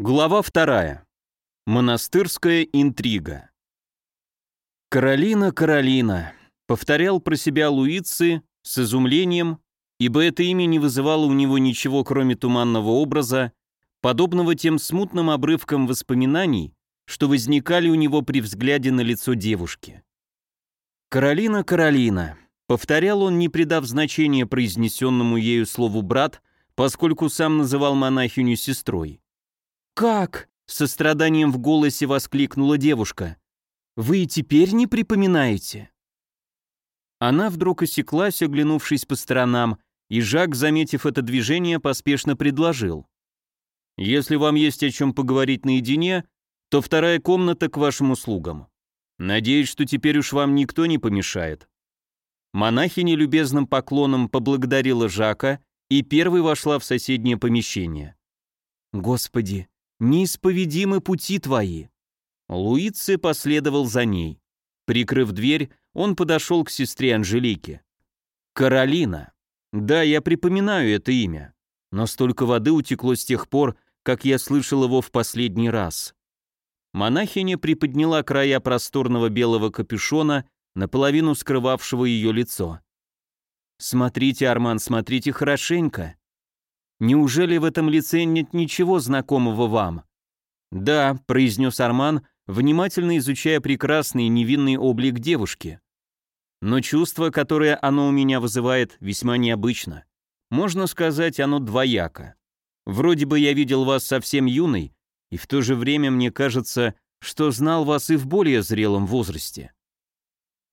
Глава вторая. Монастырская интрига. «Каролина, Каролина», — повторял про себя Луици с изумлением, ибо это имя не вызывало у него ничего, кроме туманного образа, подобного тем смутным обрывкам воспоминаний, что возникали у него при взгляде на лицо девушки. «Каролина, Каролина», — повторял он, не придав значения произнесенному ею слову «брат», поскольку сам называл монахиню сестрой. «Как?» — со страданием в голосе воскликнула девушка. «Вы и теперь не припоминаете?» Она вдруг осеклась, оглянувшись по сторонам, и Жак, заметив это движение, поспешно предложил. «Если вам есть о чем поговорить наедине, то вторая комната к вашим услугам. Надеюсь, что теперь уж вам никто не помешает». Монахиня любезным поклоном поблагодарила Жака и первой вошла в соседнее помещение. «Господи, неисповедимы пути твои». Луици последовал за ней. Прикрыв дверь, он подошел к сестре Анжелике. «Каролина. Да, я припоминаю это имя. Но столько воды утекло с тех пор, как я слышал его в последний раз». Монахиня приподняла края просторного белого капюшона, наполовину скрывавшего ее лицо. «Смотрите, Арман, смотрите хорошенько. Неужели в этом лице нет ничего знакомого вам?» «Да», — произнес Арман, внимательно изучая прекрасный невинный облик девушки. «Но чувство, которое оно у меня вызывает, весьма необычно. Можно сказать, оно двояко. Вроде бы я видел вас совсем юной, и в то же время мне кажется, что знал вас и в более зрелом возрасте.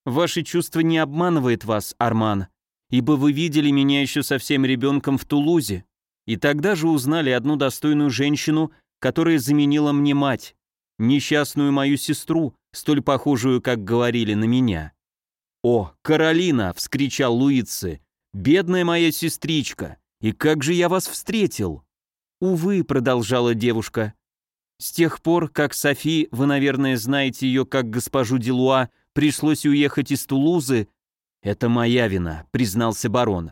Ваше чувство не обманывает вас, Арман, ибо вы видели меня еще совсем ребенком в Тулузе, и тогда же узнали одну достойную женщину, которая заменила мне мать, несчастную мою сестру, столь похожую, как говорили, на меня. «О, Каролина!» — вскричал Луицы. «Бедная моя сестричка! И как же я вас встретил!» «Увы», — продолжала девушка. «С тех пор, как Софи, вы, наверное, знаете ее как госпожу Делуа, пришлось уехать из Тулузы, «Это моя вина», — признался барон.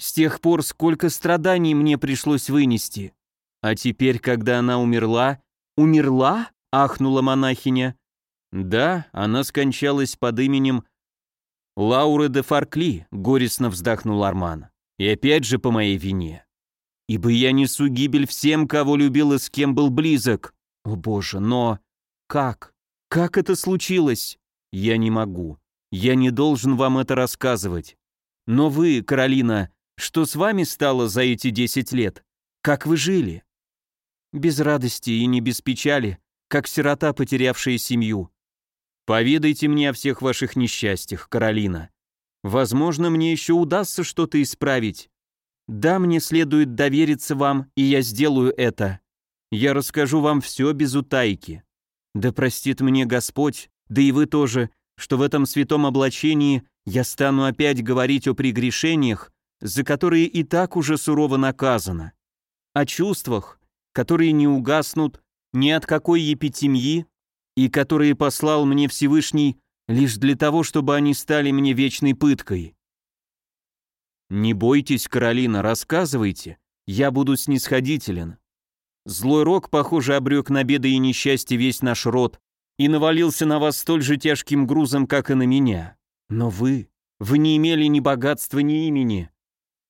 «С тех пор сколько страданий мне пришлось вынести. А теперь, когда она умерла...» «Умерла?» — ахнула монахиня. «Да, она скончалась под именем Лауры де Фаркли», — горестно вздохнул Арман. «И опять же по моей вине. Ибо я несу гибель всем, кого любил и с кем был близок. О боже, но... Как? Как это случилось? Я не могу. Я не должен вам это рассказывать. Но вы, Каролина, что с вами стало за эти десять лет? Как вы жили? Без радости и не без печали, как сирота, потерявшая семью. Поведайте мне о всех ваших несчастьях, Каролина. Возможно, мне еще удастся что-то исправить. Да, мне следует довериться вам, и я сделаю это. Я расскажу вам все без утайки. Да простит мне Господь, да и вы тоже, что в этом святом облачении я стану опять говорить о прегрешениях, за которые и так уже сурово наказано, о чувствах, которые не угаснут ни от какой епитемьи и которые послал мне Всевышний лишь для того, чтобы они стали мне вечной пыткой. Не бойтесь, Каролина, рассказывайте, я буду снисходителен. Злой рок, похоже, обрек на беды и несчастье весь наш род, и навалился на вас столь же тяжким грузом, как и на меня. Но вы, вы не имели ни богатства, ни имени,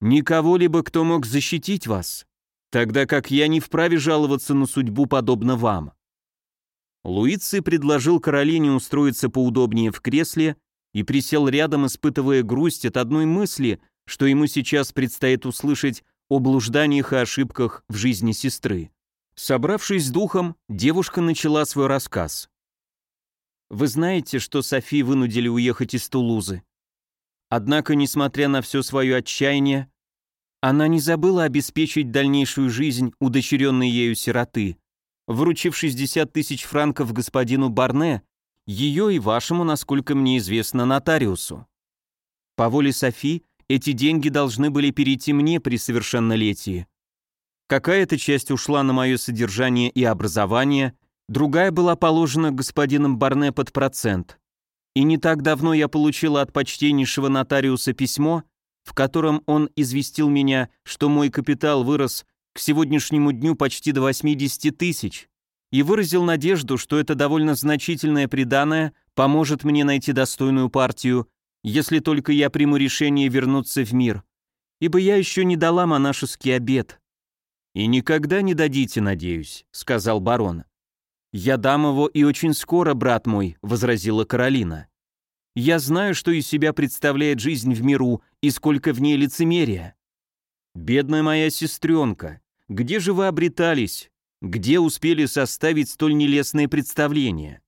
никого-либо, кто мог защитить вас, тогда как я не вправе жаловаться на судьбу подобно вам». Луиций предложил Каролине устроиться поудобнее в кресле и присел рядом, испытывая грусть от одной мысли, что ему сейчас предстоит услышать о блужданиях и ошибках в жизни сестры. Собравшись с духом, девушка начала свой рассказ. Вы знаете, что Софи вынудили уехать из Тулузы. Однако, несмотря на все свое отчаяние, она не забыла обеспечить дальнейшую жизнь удочеренной ею сироты, вручив 60 тысяч франков господину Барне, ее и вашему, насколько мне известно, нотариусу. По воле Софи, эти деньги должны были перейти мне при совершеннолетии. Какая-то часть ушла на мое содержание и образование, Другая была положена господином Барне под процент. И не так давно я получила от почтеннейшего нотариуса письмо, в котором он известил меня, что мой капитал вырос к сегодняшнему дню почти до 80 тысяч, и выразил надежду, что это довольно значительное приданое поможет мне найти достойную партию, если только я приму решение вернуться в мир, ибо я еще не дала монашеский обет. «И никогда не дадите, надеюсь», — сказал барон. «Я дам его и очень скоро, брат мой», — возразила Каролина. «Я знаю, что из себя представляет жизнь в миру и сколько в ней лицемерия. Бедная моя сестренка, где же вы обретались? Где успели составить столь нелестное представление?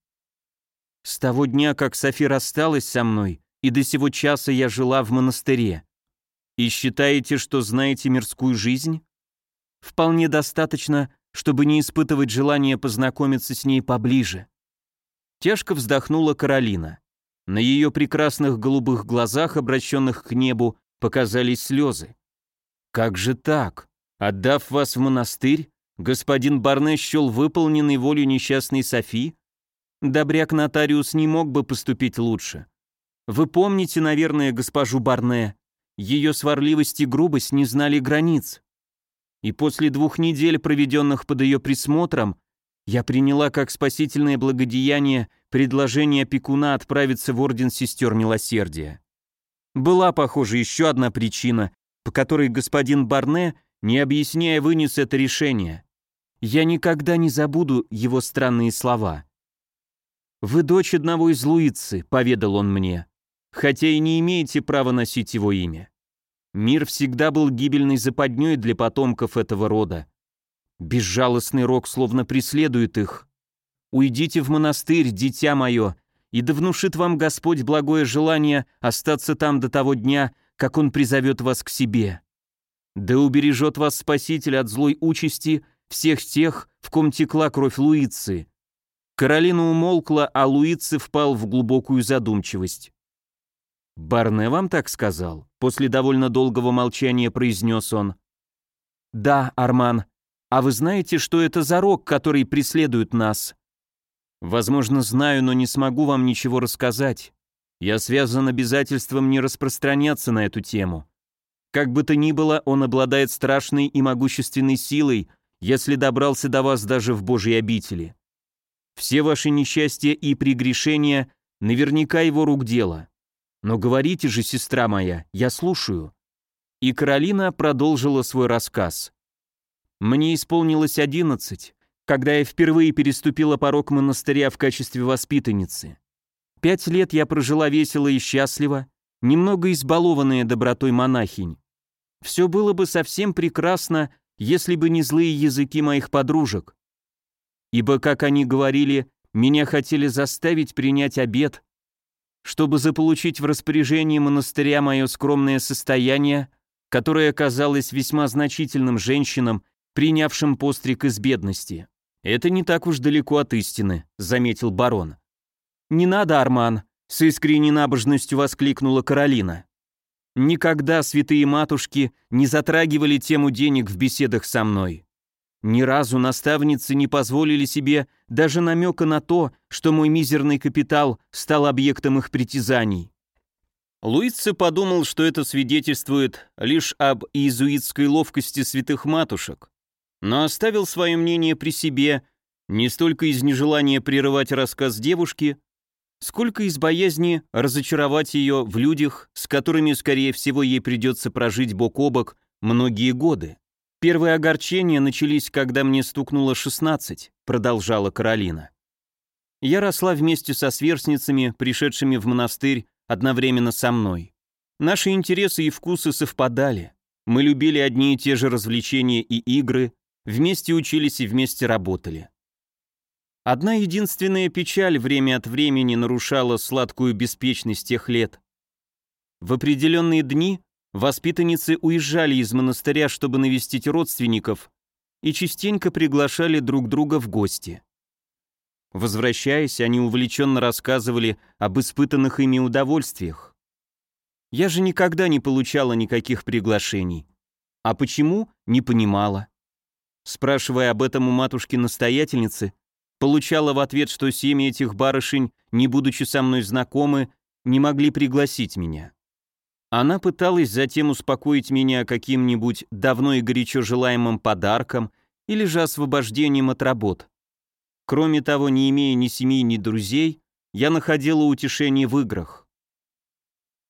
С того дня, как Софи рассталась со мной, и до сего часа я жила в монастыре. И считаете, что знаете мирскую жизнь? Вполне достаточно, чтобы не испытывать желания познакомиться с ней поближе. Тяжко вздохнула Каролина. На ее прекрасных голубых глазах, обращенных к небу, показались слезы. «Как же так? Отдав вас в монастырь, господин Барне счел выполненной волю несчастной Софи? Добряк-нотариус не мог бы поступить лучше. Вы помните, наверное, госпожу Барне. Ее сварливость и грубость не знали границ. И после двух недель, проведенных под ее присмотром, я приняла как спасительное благодеяние предложение опекуна отправиться в Орден Сестер Милосердия. Была, похоже, еще одна причина, по которой господин Барне, не объясняя, вынес это решение. Я никогда не забуду его странные слова. «Вы дочь одного из Луицы», — поведал он мне, «хотя и не имеете права носить его имя. Мир всегда был гибельной западней для потомков этого рода. Безжалостный рок словно преследует их. Уйдите в монастырь, дитя мое, и да внушит вам Господь благое желание остаться там до того дня, как Он призовет вас к себе. Да убережет вас Спаситель от злой участи всех тех, в ком текла кровь Луицы, Каролина умолкла, а Луицы впал в глубокую задумчивость. «Барне вам так сказал?» После довольно долгого молчания произнес он. «Да, Арман. А вы знаете, что это за рок, который преследует нас?» «Возможно, знаю, но не смогу вам ничего рассказать. Я связан обязательством не распространяться на эту тему. Как бы то ни было, он обладает страшной и могущественной силой, если добрался до вас даже в Божьей обители. Все ваши несчастья и прегрешения наверняка его рук дело. Но говорите же, сестра моя, я слушаю». И Каролина продолжила свой рассказ. «Мне исполнилось одиннадцать, когда я впервые переступила порог монастыря в качестве воспитанницы. Пять лет я прожила весело и счастливо, немного избалованная добротой монахинь. Все было бы совсем прекрасно, если бы не злые языки моих подружек, ибо, как они говорили, меня хотели заставить принять обет, чтобы заполучить в распоряжении монастыря мое скромное состояние, которое казалось весьма значительным женщинам, принявшим постриг из бедности. «Это не так уж далеко от истины», — заметил барон. «Не надо, Арман», — с искренней набожностью воскликнула Каролина. «Никогда святые матушки не затрагивали тему денег в беседах со мной. Ни разу наставницы не позволили себе даже намека на то, что мой мизерный капитал стал объектом их притязаний. Луице подумал, что это свидетельствует лишь об иезуитской ловкости святых матушек, но оставил свое мнение при себе не столько из нежелания прерывать рассказ девушки, сколько из боязни разочаровать ее в людях, с которыми, скорее всего, ей придется прожить бок о бок многие годы. Первые огорчения начались, когда мне стукнуло 16, продолжала Каролина. Я росла вместе со сверстницами, пришедшими в монастырь одновременно со мной. Наши интересы и вкусы совпадали. Мы любили одни и те же развлечения и игры, вместе учились и вместе работали. Одна единственная печаль время от времени нарушала сладкую беспечность тех лет. В определенные дни Воспитанницы уезжали из монастыря, чтобы навестить родственников, и частенько приглашали друг друга в гости. Возвращаясь, они увлеченно рассказывали об испытанных ими удовольствиях. Я же никогда не получала никаких приглашений. А почему, не понимала. Спрашивая об этом у матушки-настоятельницы, получала в ответ, что семьи этих барышень, не будучи со мной знакомы, не могли пригласить меня. Она пыталась затем успокоить меня каким-нибудь давно и горячо желаемым подарком или же освобождением от работ. Кроме того, не имея ни семьи, ни друзей, я находила утешение в играх.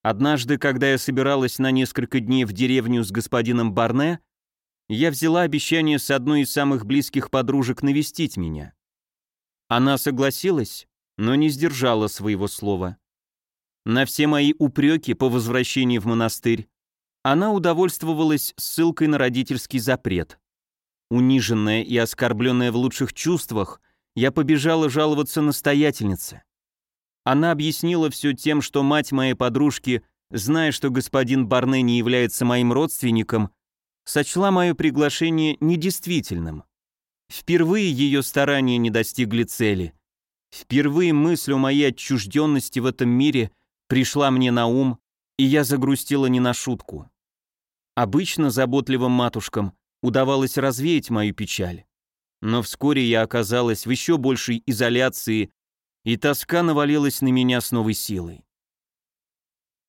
Однажды, когда я собиралась на несколько дней в деревню с господином Барне, я взяла обещание с одной из самых близких подружек навестить меня. Она согласилась, но не сдержала своего слова. На все мои упреки по возвращении в монастырь она удовольствовалась ссылкой на родительский запрет. Униженная и оскорбленная в лучших чувствах, я побежала жаловаться настоятельнице. Она объяснила все тем, что мать моей подружки, зная, что господин Барне не является моим родственником, сочла мое приглашение недействительным. Впервые ее старания не достигли цели. Впервые мысль о моей отчужденности в этом мире пришла мне на ум, и я загрустила не на шутку. Обычно заботливым матушкам удавалось развеять мою печаль. Но вскоре я оказалась в еще большей изоляции, и тоска навалилась на меня с новой силой.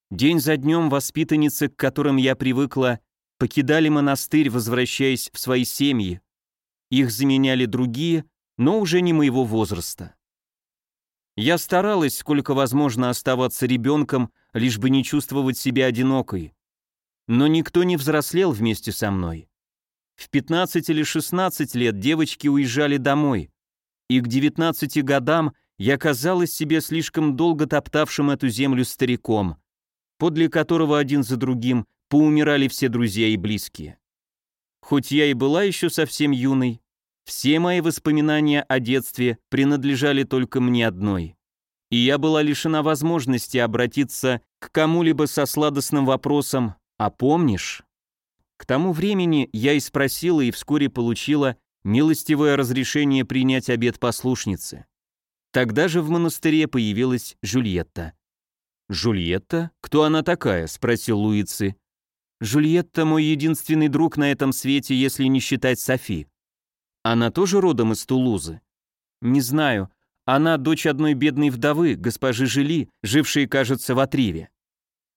День за днем воспитанницы, к которым я привыкла, покидали монастырь, возвращаясь в свои семьи. Их заменяли другие, но уже не моего возраста. Я старалась, сколько возможно, оставаться ребенком, лишь бы не чувствовать себя одинокой. Но никто не взрослел вместе со мной. В 15 или 16 лет девочки уезжали домой, и к 19 годам я казалась себе слишком долго топтавшим эту землю стариком, подле которого один за другим поумирали все друзья и близкие. Хоть я и была еще совсем юной, все мои воспоминания о детстве принадлежали только мне одной. И я была лишена возможности обратиться к кому-либо со сладостным вопросом «А помнишь?». К тому времени я и спросила и вскоре получила милостивое разрешение принять обет послушницы. Тогда же в монастыре появилась Жюльетта. «Жюльетта? Кто она такая?» — спросил Луицы. «Жюльетта — мой единственный друг на этом свете, если не считать Софи. Она тоже родом из Тулузы?» «Не знаю. Она дочь одной бедной вдовы, госпожи Жили, жившей, кажется, в Атриве.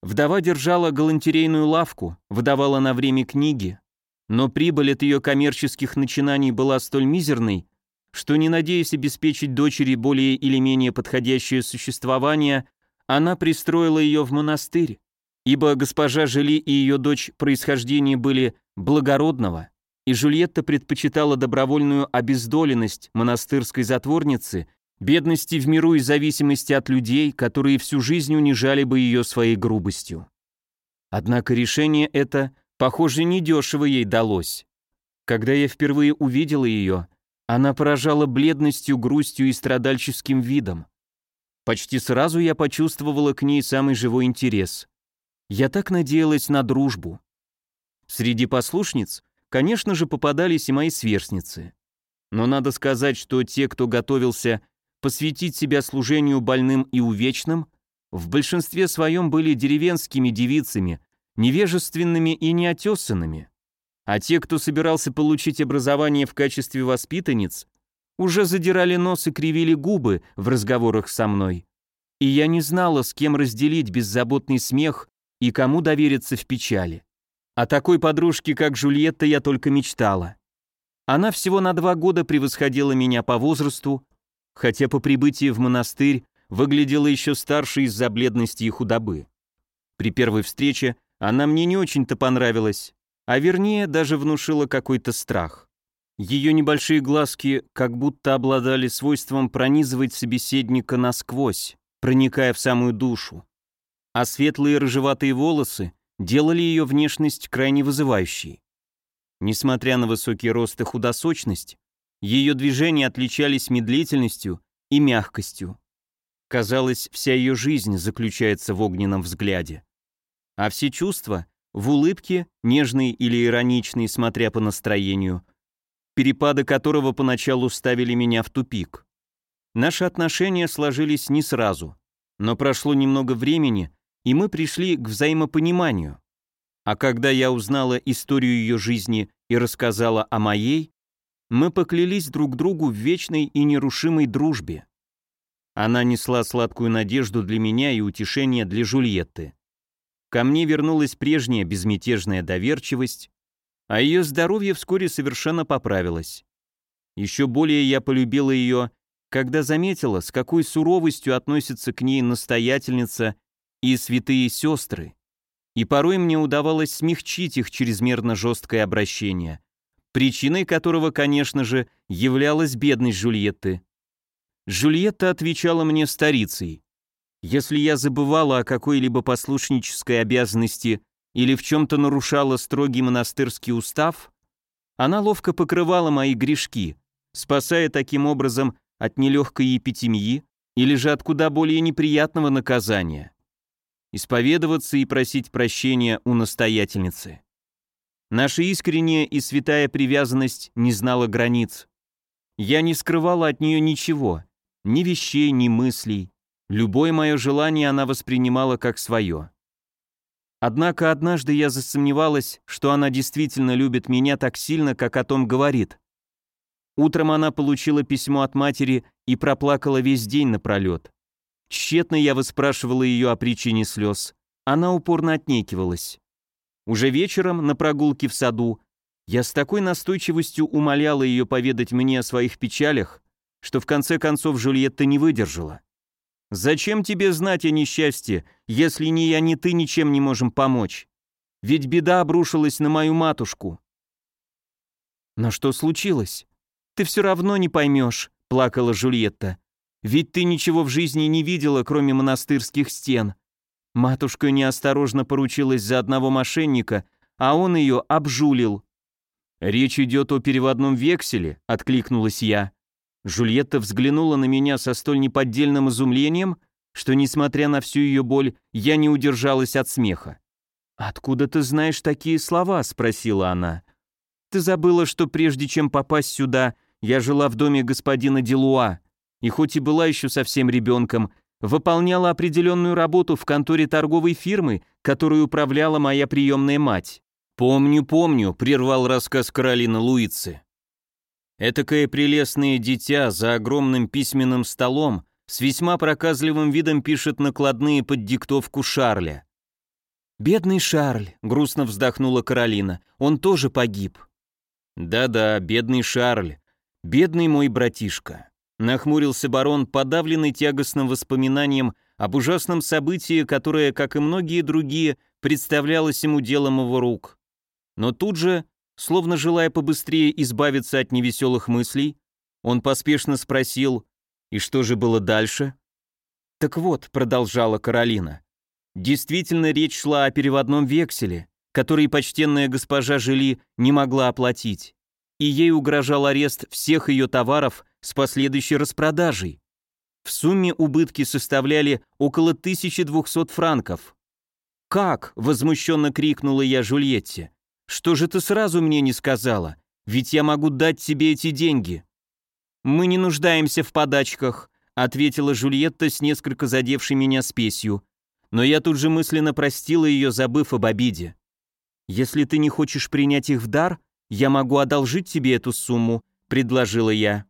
Вдова держала галантерейную лавку, выдавала на время книги, но прибыль от ее коммерческих начинаний была столь мизерной, что, не надеясь обеспечить дочери более или менее подходящее существование, она пристроила ее в монастырь, ибо госпожа Жили и ее дочь происхождения были благородного, и Жульетта предпочитала добровольную обездоленность монастырской затворницы бедности в миру и зависимости от людей, которые всю жизнь унижали бы ее своей грубостью. Однако решение это, похоже, недешево ей далось. Когда я впервые увидела ее, она поражала бледностью, грустью и страдальческим видом. Почти сразу я почувствовала к ней самый живой интерес. Я так надеялась на дружбу. Среди послушниц, конечно же, попадались и мои сверстницы. Но надо сказать, что те, кто готовился посвятить себя служению больным и увечным, в большинстве своем были деревенскими девицами, невежественными и неотесанными. А те, кто собирался получить образование в качестве воспитанниц, уже задирали нос и кривили губы в разговорах со мной. И я не знала, с кем разделить беззаботный смех и кому довериться в печали. О такой подружке, как Жульетта, я только мечтала. Она всего на два года превосходила меня по возрасту, хотя по прибытии в монастырь выглядела еще старше из-за бледности и худобы. При первой встрече она мне не очень-то понравилась, а вернее даже внушила какой-то страх. Ее небольшие глазки как будто обладали свойством пронизывать собеседника насквозь, проникая в самую душу. А светлые рыжеватые волосы делали ее внешность крайне вызывающей. Несмотря на высокий рост и худосочность, ее движения отличались медлительностью и мягкостью. Казалось, вся ее жизнь заключается в огненном взгляде. А все чувства — в улыбке, нежной или ироничной, смотря по настроению, перепады которого поначалу ставили меня в тупик. Наши отношения сложились не сразу, но прошло немного времени, и мы пришли к взаимопониманию. А когда я узнала историю ее жизни и рассказала о моей, мы поклялись друг другу в вечной и нерушимой дружбе. Она несла сладкую надежду для меня и утешение для Жульетты. ко мне вернулась прежняя безмятежная доверчивость, а ее здоровье вскоре совершенно поправилось. Еще более я полюбила ее, когда заметила, с какой суровостью относятся к ней настоятельница и святые сестры, и порой мне удавалось смягчить их чрезмерно жесткое обращение, причиной которого, конечно же, являлась бедность Жульетты. Жульетта отвечала мне старицей. Если я забывала о какой-либо послушнической обязанности или в чем-то нарушала строгий монастырский устав, она ловко покрывала мои грешки, спасая таким образом от нелегкой епитемии или же от куда более неприятного наказания. Исповедоваться и просить прощения у настоятельницы. Наша искренняя и святая привязанность не знала границ. Я не скрывала от нее ничего, ни вещей, ни мыслей. Любое мое желание она воспринимала как свое. Однако однажды я засомневалась, что она действительно любит меня так сильно, как о том говорит. Утром она получила письмо от матери и проплакала весь день напролет. Тщетно я выспрашивала ее о причине слез. Она упорно отнекивалась. Уже вечером, на прогулке в саду, я с такой настойчивостью умоляла ее поведать мне о своих печалях, что в конце концов Жульетта не выдержала. «Зачем тебе знать о несчастье, если ни я, ни ты ничем не можем помочь? Ведь беда обрушилась на мою матушку». «Но что случилось? Ты все равно не поймешь», — плакала Жульетта. «Ведь ты ничего в жизни не видела, кроме монастырских стен. Матушка неосторожно поручилась за одного мошенника, а он ее обжулил». «Речь идет о переводном векселе», — откликнулась я. Жульетта взглянула на меня со столь неподдельным изумлением, что, несмотря на всю ее боль, я не удержалась от смеха. «Откуда ты знаешь такие слова?» — спросила она. «Ты забыла, что прежде чем попасть сюда, я жила в доме господина Делуа, и хоть и была еще совсем ребенком, выполняла определенную работу в конторе торговой фирмы, которой управляла моя приемная мать». «Помню, помню», — прервал рассказ Каролина Луицы. Этакое прелестное дитя за огромным письменным столом с весьма проказливым видом пишет накладные под диктовку Шарля. «Бедный Шарль», — грустно вздохнула Каролина, — «он тоже погиб». «Да-да, бедный Шарль, бедный мой братишка», — нахмурился барон, подавленный тягостным воспоминанием об ужасном событии, которое, как и многие другие, представлялось ему делом его рук. Но тут же Словно желая побыстрее избавиться от невеселых мыслей, он поспешно спросил, и что же было дальше? «Так вот», — продолжала Каролина, — «действительно речь шла о переводном векселе, который почтенная госпожа Жили не могла оплатить, и ей угрожал арест всех ее товаров с последующей распродажей. В сумме убытки составляли около 1200 франков. «Как?» — возмущенно крикнула я Жульетте. Что же ты сразу мне не сказала? Ведь я могу дать тебе эти деньги». «Мы не нуждаемся в подачках», — ответила Жульетта с несколько задевшей меня спесью. Но я тут же мысленно простила ее, забыв об обиде. «Если ты не хочешь принять их в дар, я могу одолжить тебе эту сумму», — предложила я.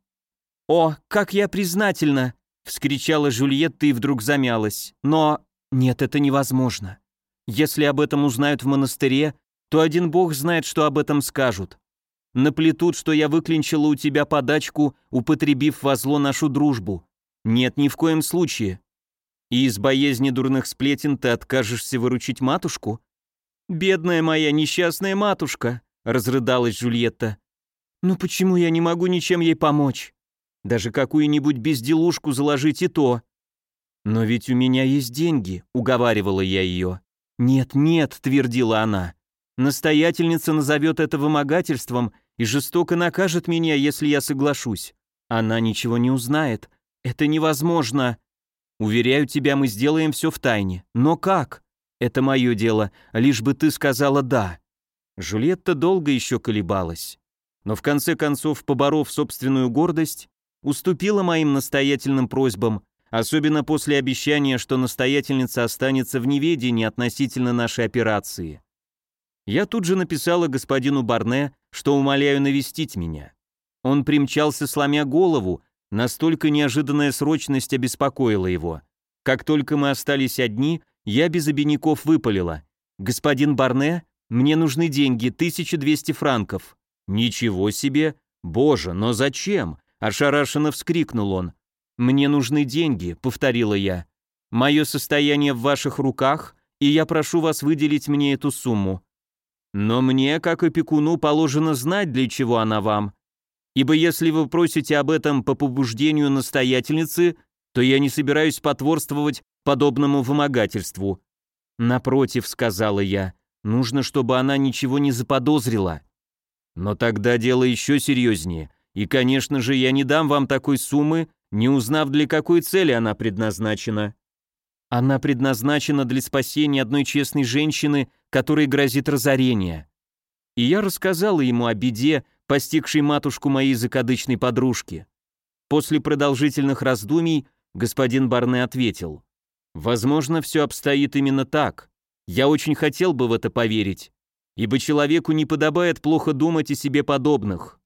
«О, как я признательна!» — вскричала Жульетта и вдруг замялась. «Но... нет, это невозможно. Если об этом узнают в монастыре, то один бог знает, что об этом скажут. Наплетут, что я выклинчила у тебя подачку, употребив во зло нашу дружбу. Нет, ни в коем случае. И из боязни дурных сплетен ты откажешься выручить матушку? Бедная моя несчастная матушка, разрыдалась Джульетта. Ну почему я не могу ничем ей помочь? Даже какую-нибудь безделушку заложить и то. Но ведь у меня есть деньги, уговаривала я ее. Нет, нет, твердила она. Настоятельница назовет это вымогательством и жестоко накажет меня, если я соглашусь. Она ничего не узнает. Это невозможно. Уверяю тебя, мы сделаем все в тайне. Но как? Это мое дело, лишь бы ты сказала «да». Жюлетта долго еще колебалась. Но в конце концов, поборов собственную гордость, уступила моим настоятельным просьбам, особенно после обещания, что настоятельница останется в неведении относительно нашей операции. Я тут же написала господину Барне, что умоляю навестить меня. Он примчался, сломя голову, настолько неожиданная срочность обеспокоила его. Как только мы остались одни, я без обиняков выпалила. «Господин Барне, мне нужны деньги, 1200 франков». «Ничего себе! Боже, но зачем?» – ошарашенно вскрикнул он. «Мне нужны деньги», — повторила я. «Мое состояние в ваших руках, и я прошу вас выделить мне эту сумму. Но мне, как опекуну, положено знать, для чего она вам. Ибо если вы просите об этом по побуждению настоятельницы, то я не собираюсь потворствовать подобному вымогательству. Напротив, сказала я, нужно, чтобы она ничего не заподозрила. Но тогда дело еще серьезнее. И, конечно же, я не дам вам такой суммы, не узнав, для какой цели она предназначена. Она предназначена для спасения одной честной женщины, которой грозит разорение. И я рассказала ему о беде, постигшей матушку моей закадычной подружки. После продолжительных раздумий господин Барне ответил. «Возможно, все обстоит именно так. Я очень хотел бы в это поверить, ибо человеку не подобает плохо думать о себе подобных.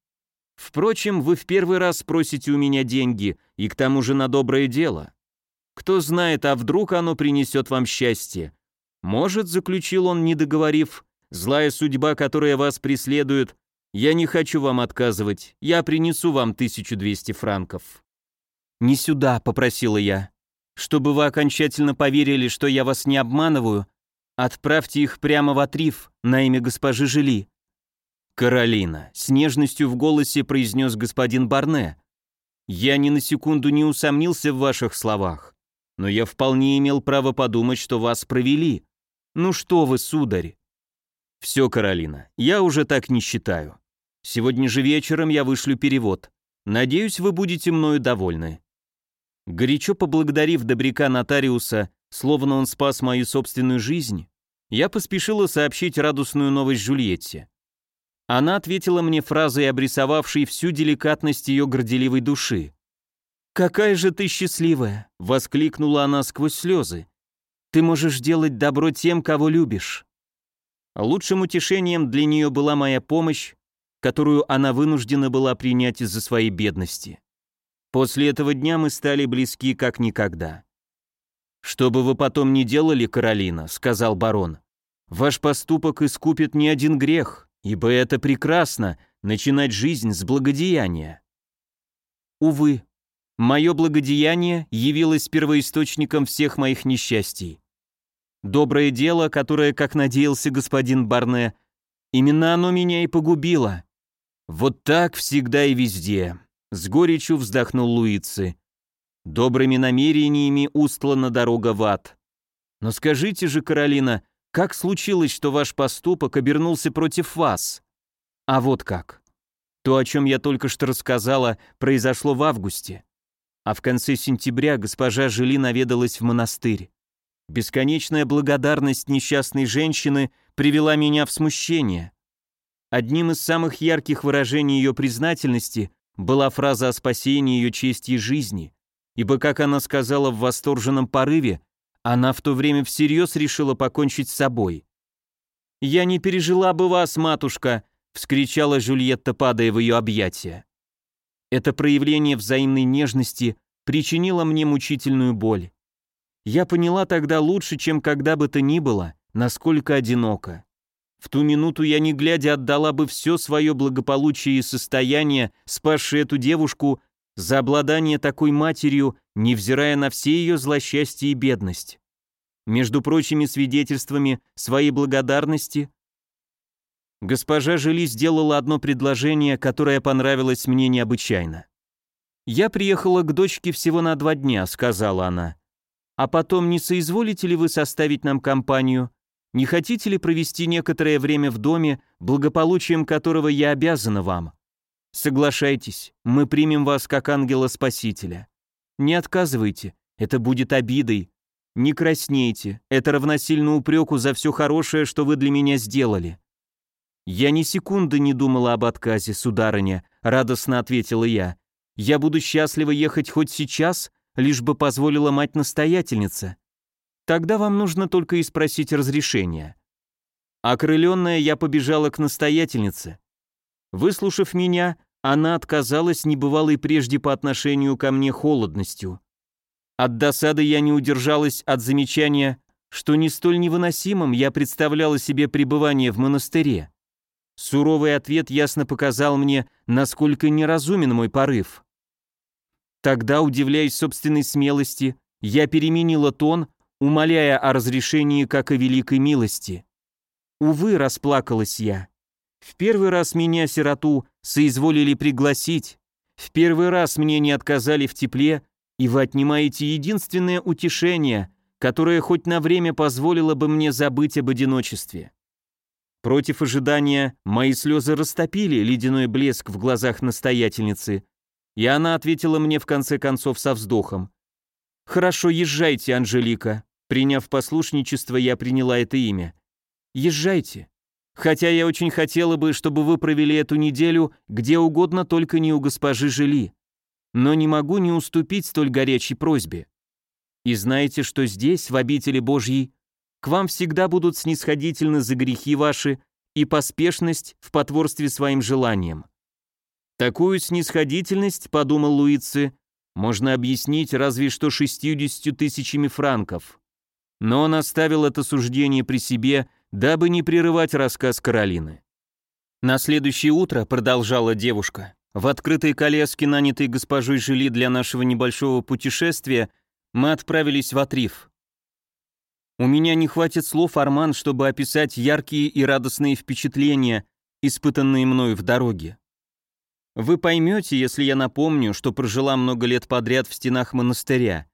Впрочем, вы в первый раз просите у меня деньги, и к тому же на доброе дело. Кто знает, а вдруг оно принесет вам счастье? Может, заключил он, не договорив, злая судьба, которая вас преследует, я не хочу вам отказывать, я принесу вам 1200 франков. Не сюда, попросила я. Чтобы вы окончательно поверили, что я вас не обманываю, отправьте их прямо в отрив на имя госпожи Жили. «Каролина», — с нежностью в голосе произнес господин Барне. «Я ни на секунду не усомнился в ваших словах, но я вполне имел право подумать, что вас провели. Ну что вы, сударь?» «Все, Каролина, я уже так не считаю. Сегодня же вечером я вышлю перевод. Надеюсь, вы будете мною довольны». Горячо поблагодарив добряка нотариуса, словно он спас мою собственную жизнь, я поспешила сообщить радостную новость Жульетте. Она ответила мне фразой, обрисовавшей всю деликатность ее горделивой души. «Какая же ты счастливая!» — воскликнула она сквозь слезы. «Ты можешь делать добро тем, кого любишь». Лучшим утешением для нее была моя помощь, которую она вынуждена была принять из-за своей бедности. После этого дня мы стали близки как никогда. «Что бы вы потом ни делали, Каролина», — сказал барон, — «ваш поступок искупит не один грех, ибо это прекрасно — начинать жизнь с благодеяния. Увы, мое благодеяние явилось первоисточником всех моих несчастий. Доброе дело, которое, как надеялся господин Барне, именно оно меня и погубило. Вот так всегда и везде. С горечью вздохнул Луицы. Добрыми намерениями устлана дорога в ад. Но скажите же, Каролина, как случилось, что ваш поступок обернулся против вас? А вот как. То, о чем я только что рассказала, произошло в августе. А в конце сентября госпожа Жили наведалась в монастырь. Бесконечная благодарность несчастной женщины привела меня в смущение. Одним из самых ярких выражений ее признательности была фраза о спасении ее чести и жизни, ибо, как она сказала в восторженном порыве, она в то время всерьез решила покончить с собой. «Я не пережила бы вас, матушка!» — вскричала Жюльетта, падая в ее объятия. Это проявление взаимной нежности причинило мне мучительную боль. Я поняла тогда лучше, чем когда бы то ни было, насколько одиноко. В ту минуту я не глядя отдала бы все свое благополучие и состояние, спасшее эту девушку за обладание такой матерью, невзирая на все ее злосчастье и бедность. Между прочими свидетельствами своей благодарности, госпожа Жили сделала одно предложение, которое понравилось мне необычайно. «Я приехала к дочке всего на два дня», — сказала она. «А потом не соизволите ли вы составить нам компанию? Не хотите ли провести некоторое время в доме, благополучием которого я обязана вам?» Соглашайтесь, мы примем вас как ангела-спасителя. Не отказывайте, это будет обидой. Не краснейте, это равносильно упреку за все хорошее, что вы для меня сделали. Я ни секунды не думала об отказе, сударыня, радостно ответила я. Я буду счастлива ехать хоть сейчас, лишь бы позволила мать-настоятельница. Тогда вам нужно только и спросить разрешения. Окрыленная, я побежала к настоятельнице. Выслушав меня, она отказалась небывалой прежде по отношению ко мне холодностью. От досады я не удержалась от замечания что не столь невыносимым я представляла себе пребывание в монастыре. Суровый ответ ясно показал мне, насколько неразумен мой порыв. Тогда, удивляясь собственной смелости, я переменила тон, умоляя о разрешении, как о великой милости. Увы, расплакалась я. В первый раз меня, сироту, соизволили пригласить, в первый раз мне не отказали в тепле, и вы отнимаете единственное утешение, которое хоть на время позволило бы мне забыть об одиночестве. Против ожидания мои слезы растопили ледяной блеск в глазах настоятельницы, и она ответила мне в конце концов со вздохом. «Хорошо, езжайте, Анжелика». Приняв послушничество, я приняла это имя. «Езжайте. Хотя я очень хотела бы, чтобы вы провели эту неделю где угодно, только не у госпожи Жили. Но не могу не уступить столь горячей просьбе. И знаете, что здесь, в обители Божьей, к вам всегда будут снисходительны за грехи ваши и поспешность в потворстве своим желаниям. Такую снисходительность, подумал Луицы, можно объяснить разве что 60 тысячами франков. Но он оставил это суждение при себе, дабы не прерывать рассказ Каролины. На следующее утро, продолжала девушка, в открытой коляске, нанятой госпожой Жили для нашего небольшого путешествия, мы отправились в Атриф. У меня не хватит слов, Арман, чтобы описать яркие и радостные впечатления, испытанные мною в дороге. Вы поймете, если я напомню, что прожила много лет подряд в стенах монастыря.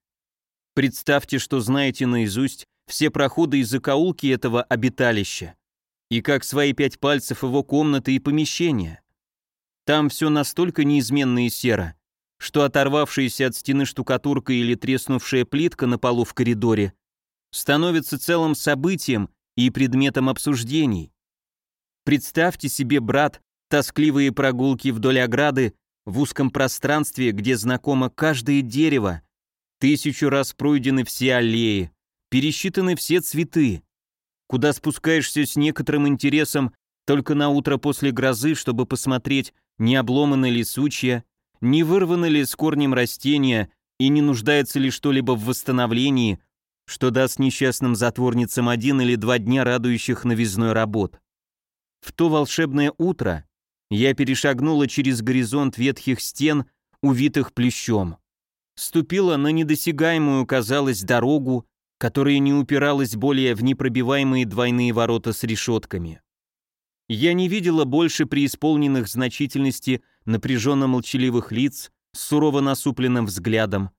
Представьте, что знаете наизусть все проходы и закоулки этого обиталища, и как свои пять пальцев его комнаты и помещения. Там все настолько неизменно и серо, что оторвавшаяся от стены штукатурка или треснувшая плитка на полу в коридоре становится целым событием и предметом обсуждений. Представьте себе, брат, тоскливые прогулки вдоль ограды в узком пространстве, где знакомо каждое дерево, тысячу раз пройдены все аллеи, пересчитаны все цветы, куда спускаешься с некоторым интересом только на утро после грозы, чтобы посмотреть, не обломаны ли сучья, не вырваны ли с корнем растения и не нуждается ли что-либо в восстановлении, что даст несчастным затворницам один или два дня радующих новизной работ. В то волшебное утро я перешагнула через горизонт ветхих стен, увитых плющом. Ступила на недосягаемую, казалось, дорогу, которая не упиралась более в непробиваемые двойные ворота с решетками. Я не видела больше преисполненных значительности напряженно молчаливых лиц с сурово насупленным взглядом,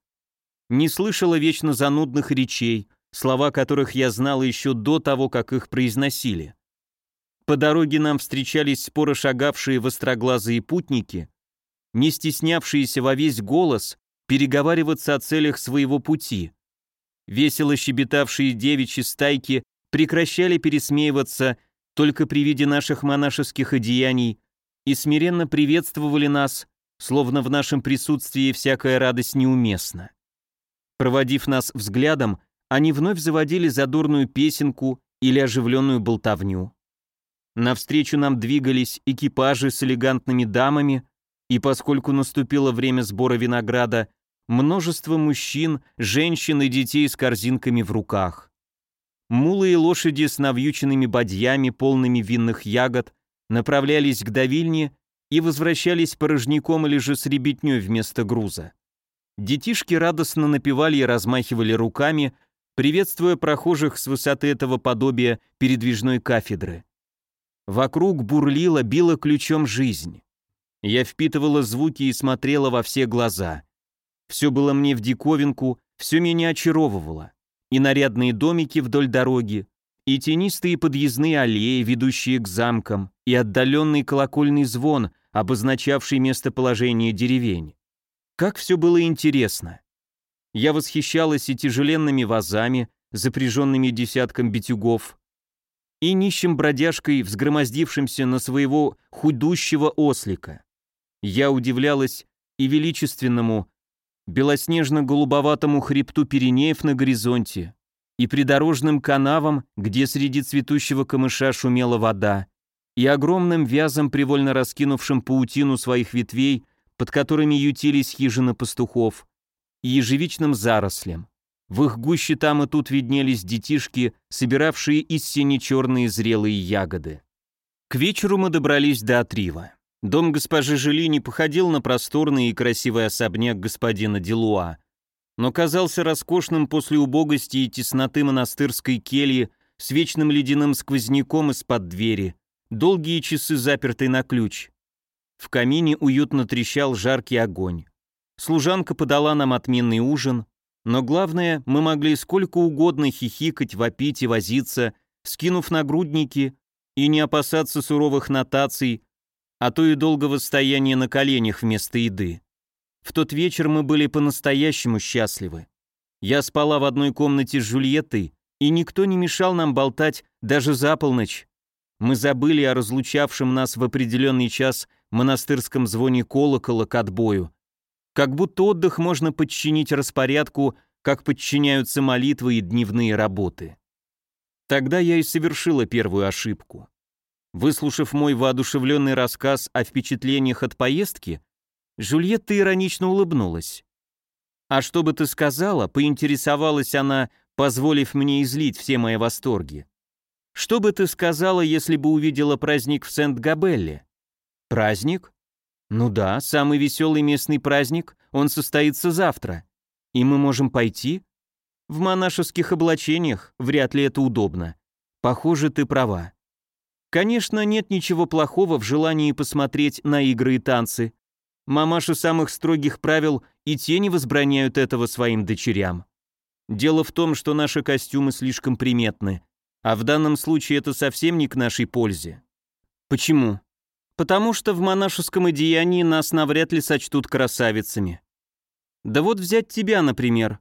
не слышала вечно занудных речей, слова которых я знала еще до того, как их произносили. По дороге нам встречались споро шагавшие востроглазые путники, не стеснявшиеся во весь голос переговариваться о целях своего пути. Весело щебетавшие девичьи стайки прекращали пересмеиваться только при виде наших монашеских одеяний и смиренно приветствовали нас, словно в нашем присутствии всякая радость неуместна. Проводив нас взглядом, они вновь заводили задорную песенку или оживленную болтовню. Навстречу нам двигались экипажи с элегантными дамами, и поскольку наступило время сбора винограда, множество мужчин, женщин и детей с корзинками в руках. Мулы и лошади с навьюченными бадьями, полными винных ягод, направлялись к давильне и возвращались порожняком или же с ребятней вместо груза. Детишки радостно напевали и размахивали руками, приветствуя прохожих с высоты этого подобия передвижной кафедры. Вокруг бурлила, била ключом жизнь. Я впитывала звуки и смотрела во все глаза. Все было мне в диковинку, все меня очаровывало. И нарядные домики вдоль дороги, и тенистые подъездные аллеи, ведущие к замкам, и отдаленный колокольный звон, обозначавший местоположение деревень. Как все было интересно. Я восхищалась и тяжеленными вазами, запряженными десятком битюгов, и нищим бродяжкой, взгромоздившимся на своего худущего ослика. Я удивлялась и величественному, белоснежно-голубоватому хребту Пиренеев на горизонте, и придорожным канавам, где среди цветущего камыша шумела вода, и огромным вязом, привольно раскинувшим паутину своих ветвей, под которыми ютились хижины пастухов, и ежевичным зарослям. В их гуще там и тут виднелись детишки, собиравшие из сине-черные зрелые ягоды. К вечеру мы добрались до Отрива. Дом госпожи Жили не походил на просторный и красивый особняк господина Делуа, но казался роскошным после убогости и тесноты монастырской кельи с вечным ледяным сквозняком из-под двери, долгие часы запертой на ключ. В камине уютно трещал жаркий огонь. Служанка подала нам отменный ужин, но главное, мы могли сколько угодно хихикать, вопить и возиться, скинув нагрудники и не опасаться суровых нотаций, а то и долгого стояния на коленях вместо еды. В тот вечер мы были по-настоящему счастливы. Я спала в одной комнате с Жульеттой, и никто не мешал нам болтать даже за полночь. Мы забыли о разлучавшем нас в определенный час монастырском звоне колокола к отбою, как будто отдых можно подчинить распорядку, как подчиняются молитвы и дневные работы. Тогда я и совершила первую ошибку. Выслушав мой воодушевленный рассказ о впечатлениях от поездки, Жульетта иронично улыбнулась. «А что бы ты сказала?» — поинтересовалась она, позволив мне излить все мои восторги. «Что бы ты сказала, если бы увидела праздник в Сент-Габелле?» «Праздник?» «Ну да, самый веселый местный праздник, он состоится завтра. И мы можем пойти?» «В монашеских облачениях вряд ли это удобно. Похоже, ты права. Конечно, нет ничего плохого в желании посмотреть на игры и танцы. Мамаши самых строгих правил и те не возбраняют этого своим дочерям. Дело в том, что наши костюмы слишком приметны, а в данном случае это совсем не к нашей пользе. Почему? Потому что в монашеском одеянии нас навряд ли сочтут красавицами. Да вот взять тебя, например.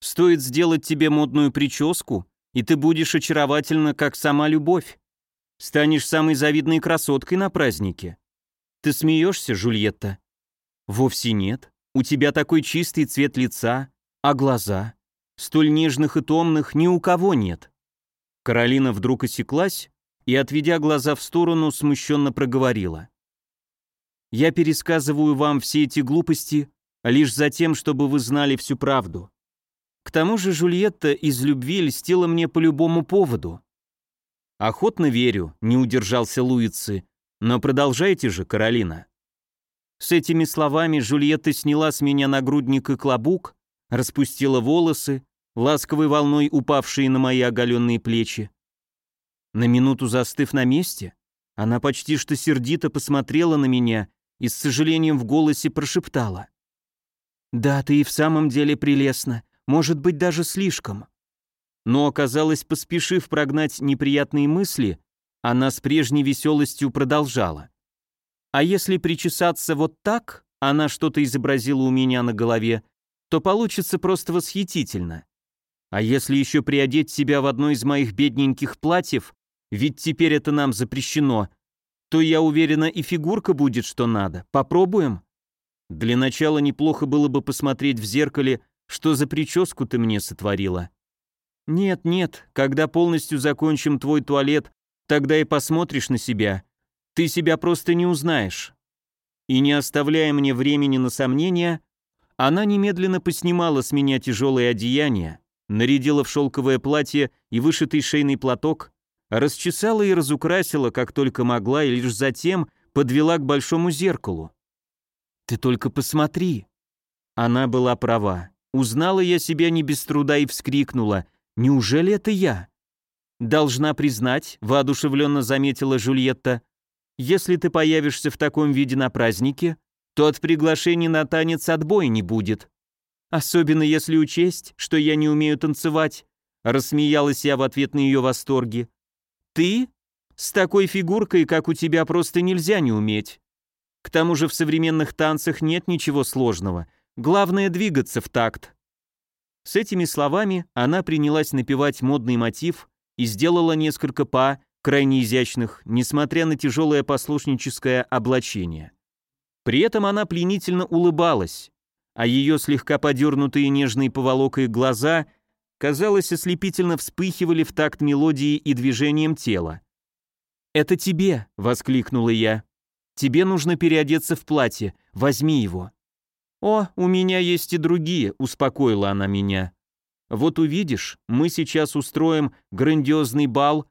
Стоит сделать тебе модную прическу, и ты будешь очаровательна, как сама любовь. Станешь самой завидной красоткой на празднике. Ты смеешься, Жульетта? Вовсе нет. У тебя такой чистый цвет лица, а глаза? Столь нежных и томных ни у кого нет. Каролина вдруг осеклась и, отведя глаза в сторону, смущенно проговорила. «Я пересказываю вам все эти глупости лишь за тем, чтобы вы знали всю правду. К тому же Жульетта из любви льстила мне по любому поводу». «Охотно верю», — не удержался Луицы, «но продолжайте же, Каролина». С этими словами Жульетта сняла с меня нагрудник и клобук, распустила волосы, ласковой волной упавшие на мои оголенные плечи, на минуту застыв на месте, она почти что сердито посмотрела на меня и с сожалением в голосе прошептала. «Да, ты и в самом деле прелестна, может быть, даже слишком». Но оказалось, поспешив прогнать неприятные мысли, она с прежней веселостью продолжала. «А если причесаться вот так, она что-то изобразила у меня на голове, то получится просто восхитительно. А если еще приодеть себя в одно из моих бедненьких платьев, ведь теперь это нам запрещено, то я уверена и фигурка будет что надо. Попробуем? Для начала неплохо было бы посмотреть в зеркале, что за прическу ты мне сотворила. Нет, нет, когда полностью закончим твой туалет, тогда и посмотришь на себя. Ты себя просто не узнаешь. И не оставляя мне времени на сомнения, она немедленно поснимала с меня тяжелое одеяние, нарядила в шелковое платье и вышитый шейный платок, расчесала и разукрасила, как только могла, и лишь затем подвела к большому зеркалу. «Ты только посмотри!» Она была права. Узнала я себя не без труда и вскрикнула. «Неужели это я?» «Должна признать», — воодушевленно заметила Жульетта, «если ты появишься в таком виде на празднике, то от приглашений на танец отбоя не будет. Особенно если учесть, что я не умею танцевать», — рассмеялась я в ответ на ее восторги. Ты? С такой фигуркой, как у тебя, просто нельзя не уметь. К тому же в современных танцах нет ничего сложного. Главное двигаться в такт. С этими словами она принялась напевать модный мотив и сделала несколько па, крайне изящных, несмотря на тяжелое послушническое облачение. При этом она пленительно улыбалась, а ее слегка подернутые нежной поволокой глаза казалось, ослепительно вспыхивали в такт мелодии и движением тела. «Это тебе!» — воскликнула я. «Тебе нужно переодеться в платье, возьми его». «О, у меня есть и другие», — успокоила она меня. Вот увидишь, мы сейчас устроим грандиозный бал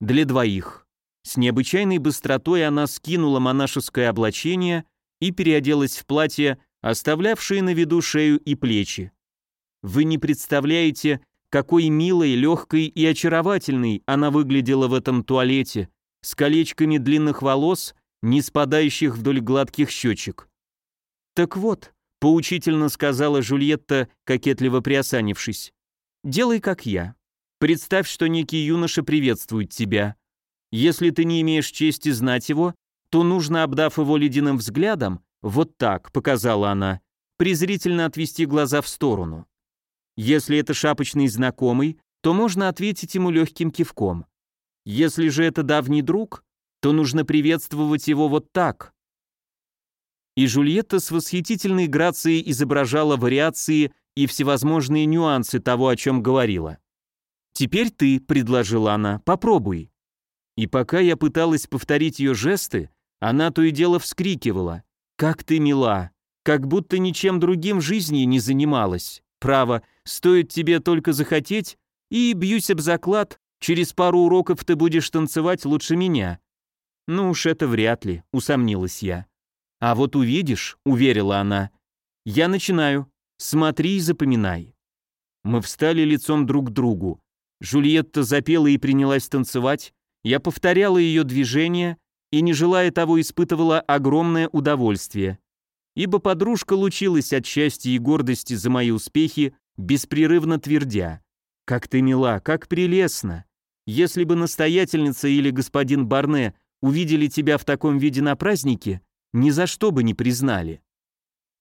для двоих». С необычайной быстротой она скинула монашеское облачение и переоделась в платье, оставлявшее на виду шею и плечи. Вы не представляете, какой милой, легкой и очаровательной она выглядела в этом туалете, с колечками длинных волос, не спадающих вдоль гладких щечек. «Так вот», — поучительно сказала Жульетта, кокетливо приосанившись, «делай как я. Представь, что некий юноша приветствует тебя. Если ты не имеешь чести знать его, то нужно, обдав его ледяным взглядом, вот так, показала она, презрительно отвести глаза в сторону. Если это шапочный знакомый, то можно ответить ему легким кивком. Если же это давний друг, то нужно приветствовать его вот так. И Жульетта с восхитительной грацией изображала вариации и всевозможные нюансы того, о чем говорила. «Теперь ты», — предложила она, — «попробуй». И пока я пыталась повторить ее жесты, она то и дело вскрикивала. «Как ты мила! Как будто ничем другим в жизни не занималась. Право, стоит тебе только захотеть, и, бьюсь об заклад, через пару уроков ты будешь танцевать лучше меня». «Ну уж это вряд ли», — усомнилась я. «А вот увидишь», — уверила она. «Я начинаю. Смотри и запоминай». Мы встали лицом друг к другу. Жульетта запела и принялась танцевать, я повторяла ее движения и, не желая того, испытывала огромное удовольствие. Ибо подружка лучилась от счастья и гордости за мои успехи, беспрерывно твердя. «Как ты мила, как прелестно! Если бы настоятельница или господин Барне увидели тебя в таком виде на празднике, ни за что бы не признали».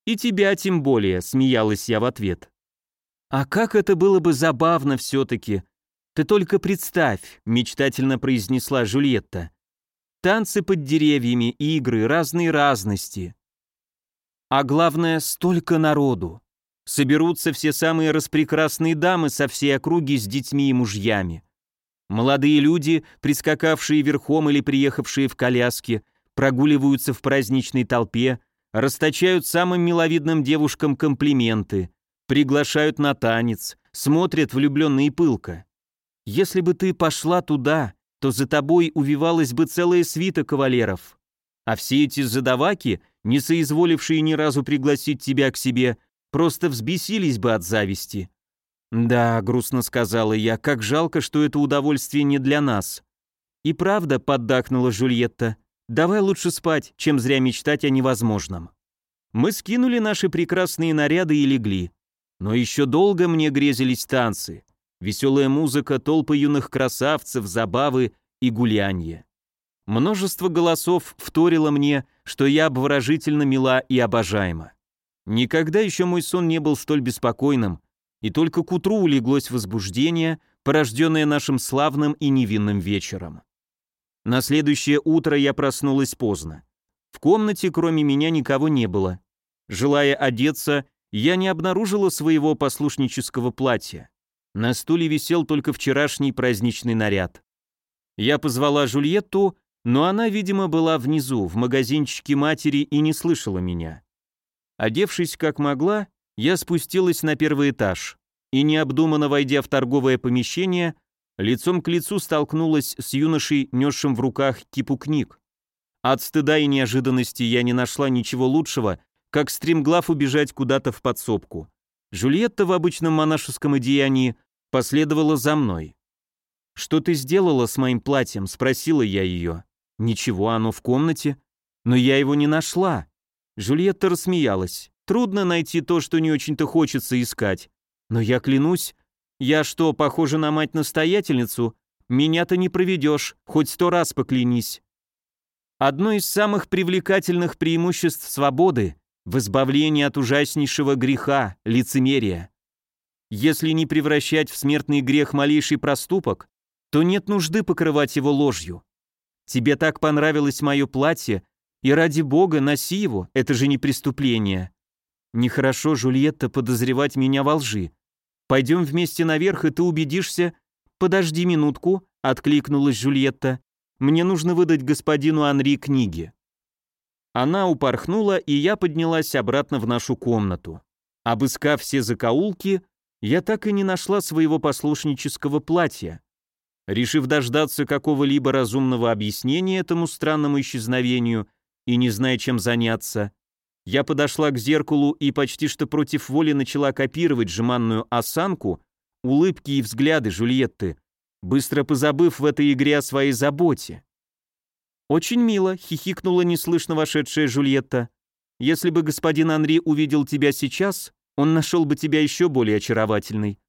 «И тебя тем более», — смеялась я в ответ. «А как это было бы забавно все-таки, «Ты только представь», — мечтательно произнесла Жульетта. «Танцы под деревьями, игры, разные разности. А главное, столько народу. Соберутся все самые распрекрасные дамы со всей округи с детьми и мужьями. Молодые люди, прискакавшие верхом или приехавшие в коляске, прогуливаются в праздничной толпе, расточают самым миловидным девушкам комплименты, приглашают на танец, смотрят влюбленно и пылко. Если бы ты пошла туда, то за тобой увивалась бы целая свита кавалеров. А все эти задаваки, не соизволившие ни разу пригласить тебя к себе, просто взбесились бы от зависти. «Да», — грустно сказала я, — «как жалко, что это удовольствие не для нас». «И правда», — поддакнула Жульетта, — «давай лучше спать, чем зря мечтать о невозможном». Мы скинули наши прекрасные наряды и легли. Но еще долго мне грезились танцы веселая музыка, толпы юных красавцев, забавы и гулянье. Множество голосов вторило мне, что я обворожительно мила и обожаема. Никогда еще мой сон не был столь беспокойным, и только к утру улеглось возбуждение, порожденное нашим славным и невинным вечером. На следующее утро я проснулась поздно. В комнате кроме меня никого не было. Желая одеться, я не обнаружила своего послушнического платья. На стуле висел только вчерашний праздничный наряд. Я позвала Жульетту, но она, видимо, была внизу, в магазинчике матери и не слышала меня. Одевшись как могла, я спустилась на первый этаж и, необдуманно войдя в торговое помещение, лицом к лицу столкнулась с юношей, несшим в руках кипу книг. От стыда и неожиданности я не нашла ничего лучшего, как стремглав убежать куда-то в подсобку. Жульетта в обычном монашеском одеянии последовала за мной. «Что ты сделала с моим платьем?» — спросила я ее. «Ничего, оно в комнате. Но я его не нашла». Жульетта рассмеялась. «Трудно найти то, что не очень-то хочется искать. Но я клянусь, я что, похожа на мать-настоятельницу? Меня-то не проведешь, хоть сто раз поклянись». Одно из самых привлекательных преимуществ свободы в избавлении от ужаснейшего греха, лицемерия. Если не превращать в смертный грех малейший проступок, то нет нужды покрывать его ложью. Тебе так понравилось мое платье, и ради бога носи его, это же не преступление. Нехорошо, Жульетта, подозревать меня во лжи. Пойдем вместе наверх, и ты убедишься... Подожди минутку, откликнулась Жульетта. Мне нужно выдать господину Анри книги. Она упорхнула, и я поднялась обратно в нашу комнату. Обыскав все закоулки, я так и не нашла своего послушнического платья. Решив дождаться какого-либо разумного объяснения этому странному исчезновению и не зная, чем заняться, я подошла к зеркалу и почти что против воли начала копировать жеманную осанку, улыбки и взгляды Жульетты, быстро позабыв в этой игре о своей заботе. «Очень мило», — хихикнула неслышно вошедшая Жульетта. «Если бы господин Анри увидел тебя сейчас, он нашел бы тебя еще более очаровательной».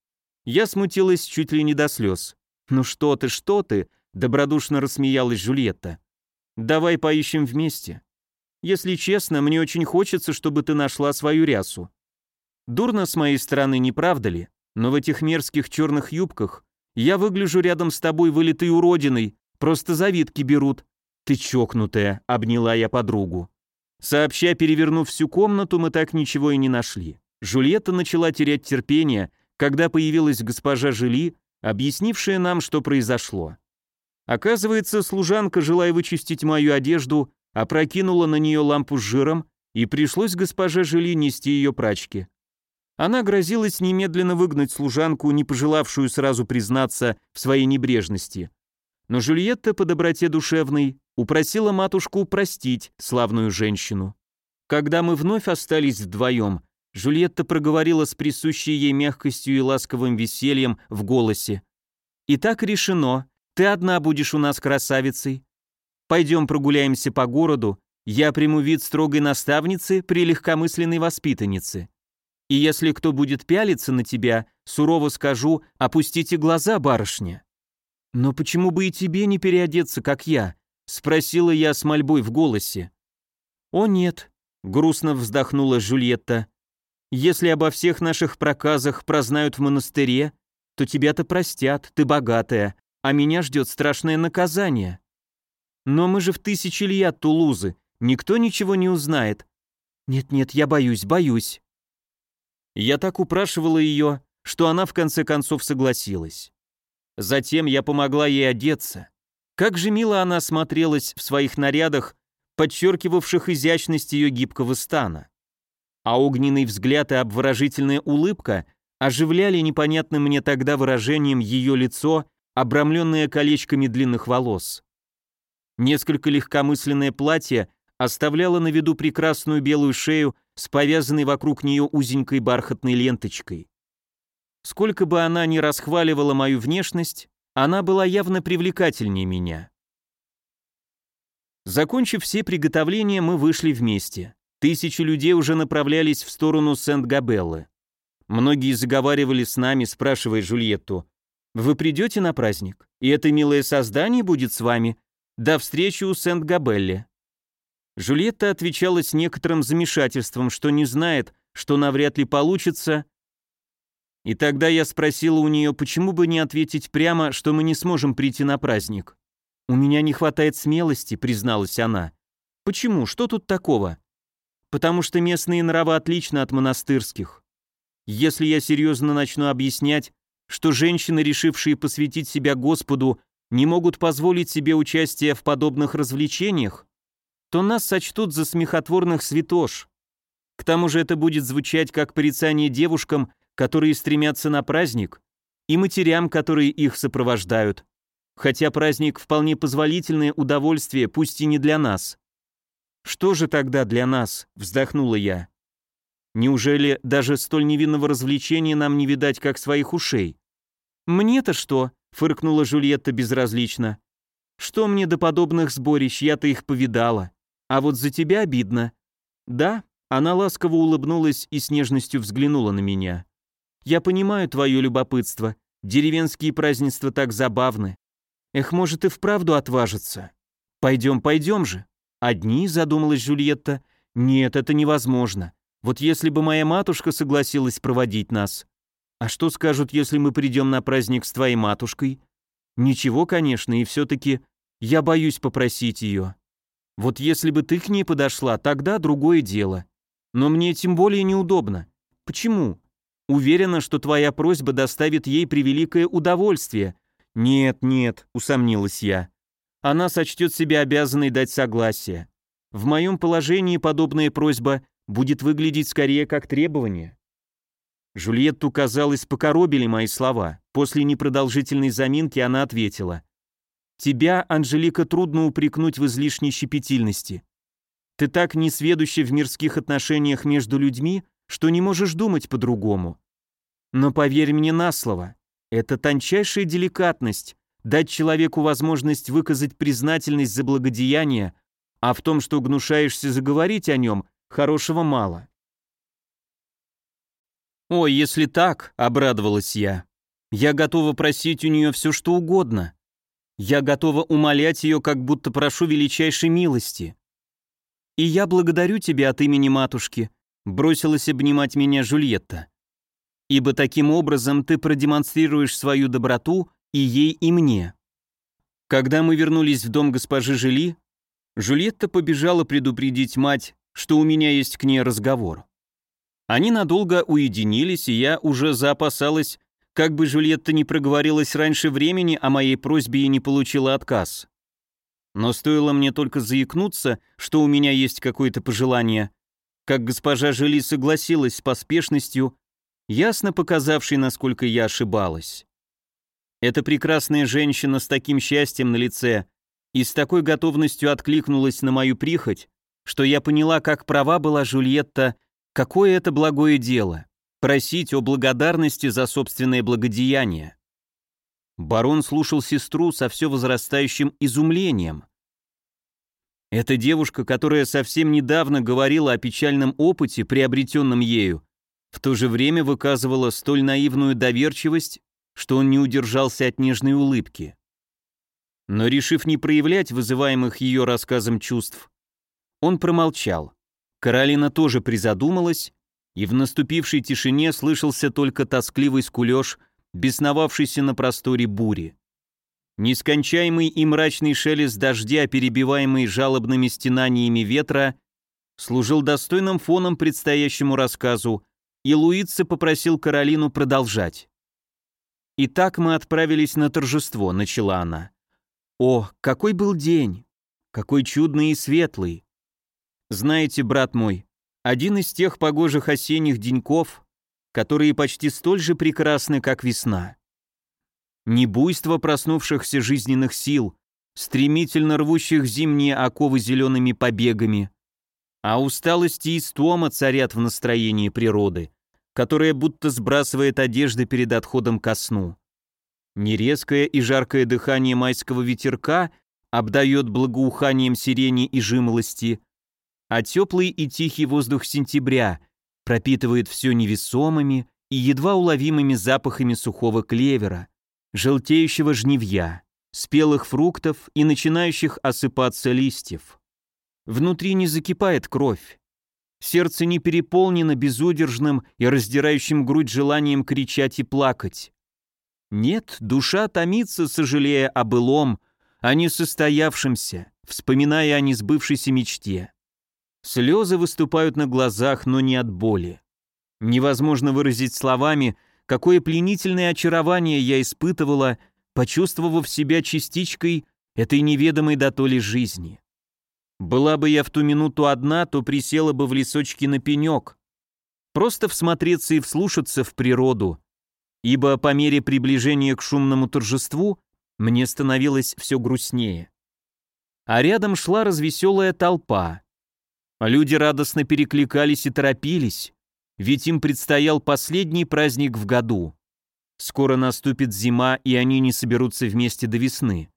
Я смутилась чуть ли не до слез. «Ну что ты, что ты?» — добродушно рассмеялась Жульетта. «Давай поищем вместе. Если честно, мне очень хочется, чтобы ты нашла свою рясу. Дурно с моей стороны, не правда ли? Но в этих мерзких черных юбках я выгляжу рядом с тобой вылитой уродиной, просто завидки берут. Ты чокнутая, обняла я подругу. Сообща, перевернув всю комнату, мы так ничего и не нашли. Жульетта начала терять терпение, когда появилась госпожа Жили, объяснившая нам, что произошло. Оказывается, служанка, желая вычистить мою одежду, опрокинула на нее лампу с жиром, и пришлось госпоже Жили нести ее прачки. Она грозилась немедленно выгнать служанку, не пожелавшую сразу признаться в своей небрежности. Но Жюльетта по доброте душевной упросила матушку простить славную женщину. Когда мы вновь остались вдвоем, Жюльетта проговорила с присущей ей мягкостью и ласковым весельем в голосе. «Итак решено, ты одна будешь у нас красавицей, Пойдем прогуляемся по городу, я приму вид строгой наставницы при легкомысленной воспитаннице. И если кто будет пялиться на тебя, сурово скажу, опустите глаза, барышня. Но почему бы и тебе не переодеться, как я? Спросила я с мольбой в голосе. О нет, грустно вздохнула Жульетта. Если обо всех наших проказах прознают в монастыре, то тебя-то простят, ты богатая, а меня ждет страшное наказание. Но мы же в тысячи ли от Тулузы, никто ничего не узнает. Нет-нет, я боюсь, боюсь. Я так упрашивала ее, что она в конце концов согласилась. Затем я помогла ей одеться. Как же мило она смотрелась в своих нарядах, подчеркивавших изящность ее гибкого стана. А огненный взгляд и обворожительная улыбка оживляли непонятным мне тогда выражением ее лицо, обрамленное колечками длинных волос. Несколько легкомысленное платье оставляло на виду прекрасную белую шею с повязанной вокруг нее узенькой бархатной ленточкой. Сколько бы она ни расхваливала мою внешность, она была явно привлекательнее меня. Закончив все приготовления, мы вышли вместе. Тысячи людей уже направлялись в сторону Сент-Габеллы. Многие заговаривали с нами, спрашивая Жульетту, «Вы придете на праздник? И это милое создание будет с вами? До встречи у Сент-Габелле». Жюльетта отвечала с некоторым замешательством, что не знает, что навряд ли получится. И тогда я спросила у нее, почему бы не ответить прямо, что мы не сможем прийти на праздник. «У меня не хватает смелости», — призналась она. «Почему? Что тут такого?» «Потому что местные нравы отличны от монастырских. Если я серьезно начну объяснять, что женщины, решившие посвятить себя Господу, не могут позволить себе участие в подобных развлечениях, то нас сочтут за смехотворных святош. К тому же это будет звучать как порицание девушкам, которые стремятся на праздник, и матерям, которые их сопровождают. Хотя праздник вполне позволительное удовольствие, пусть и не для нас. «Что же тогда для нас?» – вздохнула я. «Неужели даже столь невинного развлечения нам не видать, как своих ушей?» «Мне-то что?» Фыркнула Жульетта безразлично. Что мне до подобных сборищ, я-то их повидала. А вот за тебя обидно. Да, она ласково улыбнулась и с нежностью взглянула на меня. Я понимаю твое любопытство. Деревенские празднества так забавны. Эх, может и вправду отважиться. Пойдем, пойдем же. Одни, задумалась Жульетта. Нет, это невозможно. Вот если бы моя матушка согласилась проводить нас. А что скажут, если мы придем на праздник с твоей матушкой? Ничего, конечно, и все-таки я боюсь попросить ее. Вот если бы ты к ней подошла, тогда другое дело. Но мне тем более неудобно. Почему? Уверена, что твоя просьба доставит ей превеликое удовольствие. Нет, нет, усомнилась я. Она сочтет себя обязанной дать согласие. В моем положении подобная просьба будет выглядеть скорее как требование. Жульетту, казалось, покоробили мои слова. После непродолжительной заминки она ответила. «Тебя, Анжелика, трудно упрекнуть в излишней щепетильности. Ты так несведуща в мирских отношениях между людьми, что не можешь думать по-другому. Но поверь мне на слово, это тончайшая деликатность дать человеку возможность выказать признательность за благодеяние, а в том, что гнушаешься заговорить о нем, хорошего мало. «Ой, если так», — обрадовалась я, — «я готова просить у нее все, что угодно. Я готова умолять ее, как будто прошу величайшей милости. И я благодарю тебя от имени матушки», — бросилась обнимать меня Жульетта. «Ибо таким образом ты продемонстрируешь свою доброту и ей, и мне». Когда мы вернулись в дом госпожи Жили, Жульетта побежала предупредить мать, что у меня есть к ней разговор. Они надолго уединились, и я уже заопасалась, как бы Жюльетта не проговорилась раньше времени о моей просьбе и не получила отказ. Но стоило мне только заикнуться, что у меня есть какое-то пожелание, как госпожа Жили согласилась с поспешностью, ясно показавшей, насколько я ошибалась. Эта прекрасная женщина с таким счастьем на лице и с такой готовностью откликнулась на мою прихоть, что я поняла, как права была Жульетта Какое это благое дело — просить о благодарности за собственное благодеяние. Барон слушал сестру со все возрастающим изумлением. Эта девушка, которая совсем недавно говорила о печальном опыте, приобретенном ею, в то же время выказывала столь наивную доверчивость, что он не удержался от нежной улыбки. Но решив не проявлять вызываемых ее рассказом чувств, он промолчал. Каролина тоже призадумалась, и в наступившей тишине слышался только тоскливый скулеж, бесновавшийся на просторе бури. Нескончаемый и мрачный шелест дождя, перебиваемый жалобными стенаниями ветра, служил достойным фоном предстоящему рассказу, и Луица попросил Каролину продолжать. «Итак мы отправились на торжество», — начала она. «О, какой был день! Какой чудный и светлый! Знаете, брат мой, один из тех погожих осенних деньков, которые почти столь же прекрасны, как весна. Не буйство проснувшихся жизненных сил, стремительно рвущих зимние оковы зелеными побегами, а усталость и истома царят в настроении природы, которая будто сбрасывает одежды перед отходом ко сну. Нерезкое и жаркое дыхание майского ветерка обдает благоуханием сирени и жимолости, а теплый и тихий воздух сентября пропитывает все невесомыми и едва уловимыми запахами сухого клевера, желтеющего жнивья, спелых фруктов и начинающих осыпаться листьев. Внутри не закипает кровь. Сердце не переполнено безудержным и раздирающим грудь желанием кричать и плакать. Нет, душа томится, сожалея о былом, о несостоявшемся, вспоминая о несбывшейся мечте. Слезы выступают на глазах, но не от боли. Невозможно выразить словами, какое пленительное очарование я испытывала, почувствовав себя частичкой этой неведомой дотоли жизни. Была бы я в ту минуту одна, то присела бы в лесочке на пенек. Просто всмотреться и вслушаться в природу, ибо по мере приближения к шумному торжеству мне становилось все грустнее. А рядом шла развеселая толпа. Люди радостно перекликались и торопились, ведь им предстоял последний праздник в году. Скоро наступит зима, и они не соберутся вместе до весны.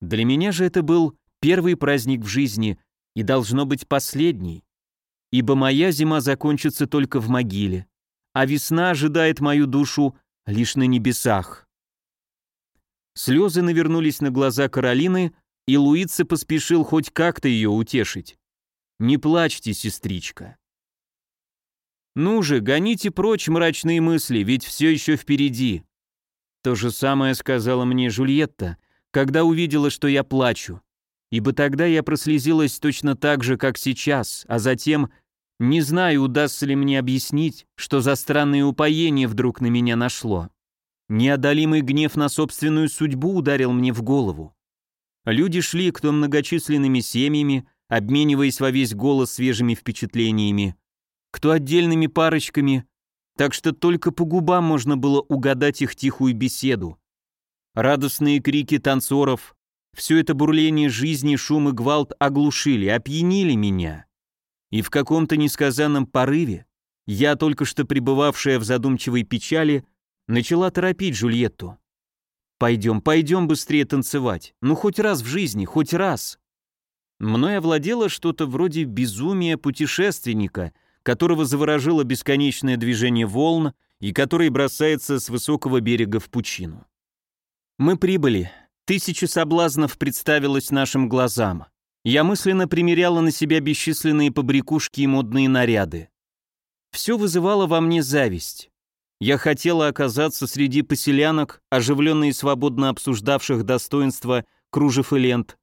Для меня же это был первый праздник в жизни и должно быть последний, ибо моя зима закончится только в могиле, а весна ожидает мою душу лишь на небесах. Слезы навернулись на глаза Каролины, и Луица поспешил хоть как-то ее утешить. Не плачьте, сестричка. Ну же, гоните прочь мрачные мысли, ведь все еще впереди. То же самое сказала мне Жульетта, когда увидела, что я плачу. Ибо тогда я прослезилась точно так же, как сейчас, а затем, не знаю, удастся ли мне объяснить, что за странное упоение вдруг на меня нашло. Неодолимый гнев на собственную судьбу ударил мне в голову. Люди шли, кто многочисленными семьями, обмениваясь во весь голос свежими впечатлениями, кто отдельными парочками, так что только по губам можно было угадать их тихую беседу. Радостные крики танцоров, все это бурление жизни, шум и гвалт оглушили, опьянили меня. И в каком-то несказанном порыве я, только что пребывавшая в задумчивой печали, начала торопить Жульетту. «Пойдем, пойдем быстрее танцевать. Ну, хоть раз в жизни, хоть раз». Мной овладело что-то вроде безумия путешественника, которого заворожило бесконечное движение волн и который бросается с высокого берега в пучину. Мы прибыли. Тысячи соблазнов представилось нашим глазам. Я мысленно примеряла на себя бесчисленные побрякушки и модные наряды. Все вызывало во мне зависть. Я хотела оказаться среди поселянок, оживленно и свободно обсуждавших достоинства кружев и лент,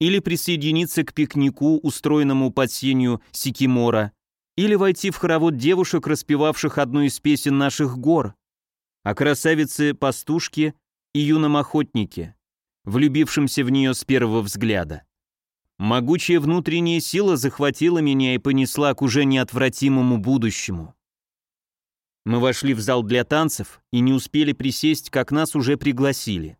или присоединиться к пикнику, устроенному под сенью Сикимора, или войти в хоровод девушек, распевавших одну из песен наших гор, о красавице-пастушке и юном охотнике, влюбившемся в нее с первого взгляда. Могучая внутренняя сила захватила меня и понесла к уже неотвратимому будущему. Мы вошли в зал для танцев и не успели присесть, как нас уже пригласили.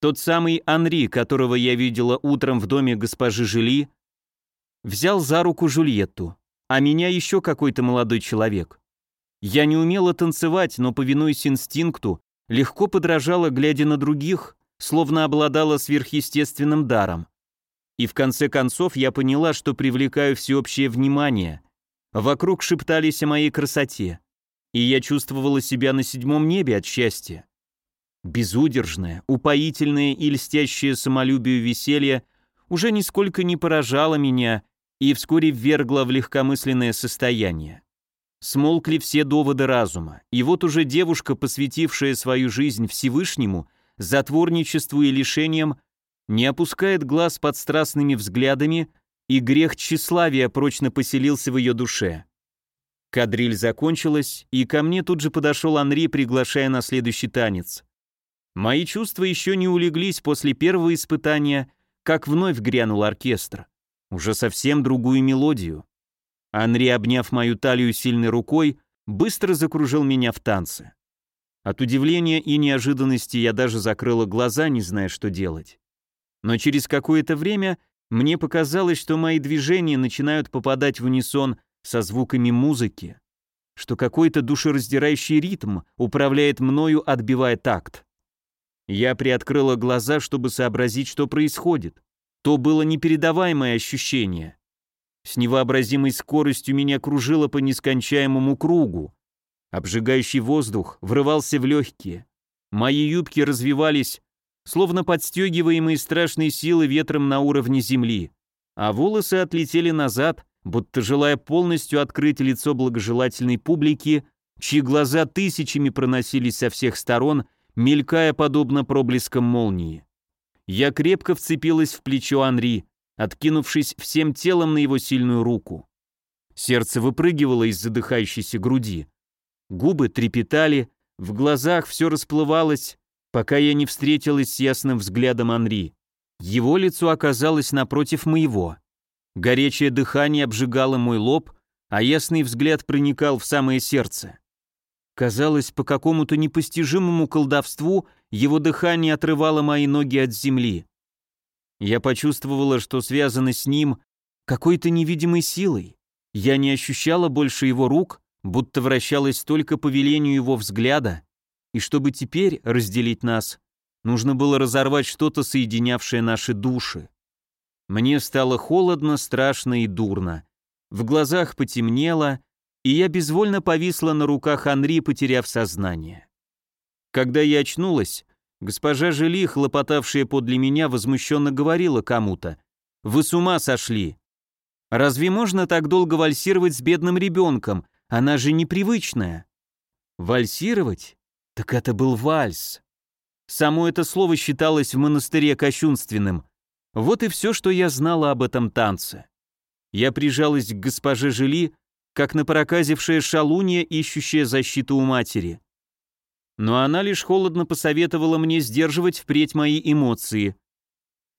Тот самый Анри, которого я видела утром в доме госпожи Жили, взял за руку Жульетту, а меня еще какой-то молодой человек. Я не умела танцевать, но, повинуясь инстинкту, легко подражала, глядя на других, словно обладала сверхъестественным даром. И в конце концов я поняла, что привлекаю всеобщее внимание. Вокруг шептались о моей красоте и я чувствовала себя на седьмом небе от счастья. Безудержное, упоительное и льстящее самолюбию веселье уже нисколько не поражало меня и вскоре ввергло в легкомысленное состояние. Смолкли все доводы разума, и вот уже девушка, посвятившая свою жизнь Всевышнему, затворничеству и лишениям, не опускает глаз под страстными взглядами, и грех тщеславия прочно поселился в ее душе. Кадриль закончилась, и ко мне тут же подошел Анри, приглашая на следующий танец. Мои чувства еще не улеглись после первого испытания, как вновь грянул оркестр. Уже совсем другую мелодию. Анри, обняв мою талию сильной рукой, быстро закружил меня в танце. От удивления и неожиданности я даже закрыла глаза, не зная, что делать. Но через какое-то время мне показалось, что мои движения начинают попадать в унисон со звуками музыки, что какой-то душераздирающий ритм управляет мною, отбивая такт. Я приоткрыла глаза, чтобы сообразить, что происходит. То было непередаваемое ощущение. С невообразимой скоростью меня кружило по нескончаемому кругу. Обжигающий воздух врывался в легкие. Мои юбки развивались, словно подстегиваемые страшной силы ветром на уровне земли, а волосы отлетели назад, будто желая полностью открыть лицо благожелательной публики, чьи глаза тысячами проносились со всех сторон, мелькая подобно проблескам молнии. Я крепко вцепилась в плечо Анри, откинувшись всем телом на его сильную руку. Сердце выпрыгивало из задыхающейся груди. Губы трепетали, в глазах все расплывалось, пока я не встретилась с ясным взглядом Анри. Его лицо оказалось напротив моего. Горячее дыхание обжигало мой лоб, а ясный взгляд проникал в самое сердце. Казалось, по какому-то непостижимому колдовству его дыхание отрывало мои ноги от земли. Я почувствовала, что связано с ним какой-то невидимой силой. Я не ощущала больше его рук, будто вращалась только по велению его взгляда, и чтобы теперь разделить нас, нужно было разорвать что-то, соединявшее наши души. Мне стало холодно, страшно и дурно. В глазах потемнело, и я безвольно повисла на руках Анри, потеряв сознание. Когда я очнулась, госпожа Жили, хлопотавшая подле меня, возмущенно говорила кому-то. «Вы с ума сошли! Разве можно так долго вальсировать с бедным ребенком? Она же непривычная!» «Вальсировать? Так это был вальс!» Само это слово считалось в монастыре кощунственным, вот и все, что я знала об этом танце. Я прижалась к госпоже Жили, как напроказившая шалунья, ищущая защиту у матери. Но она лишь холодно посоветовала мне сдерживать впредь мои эмоции.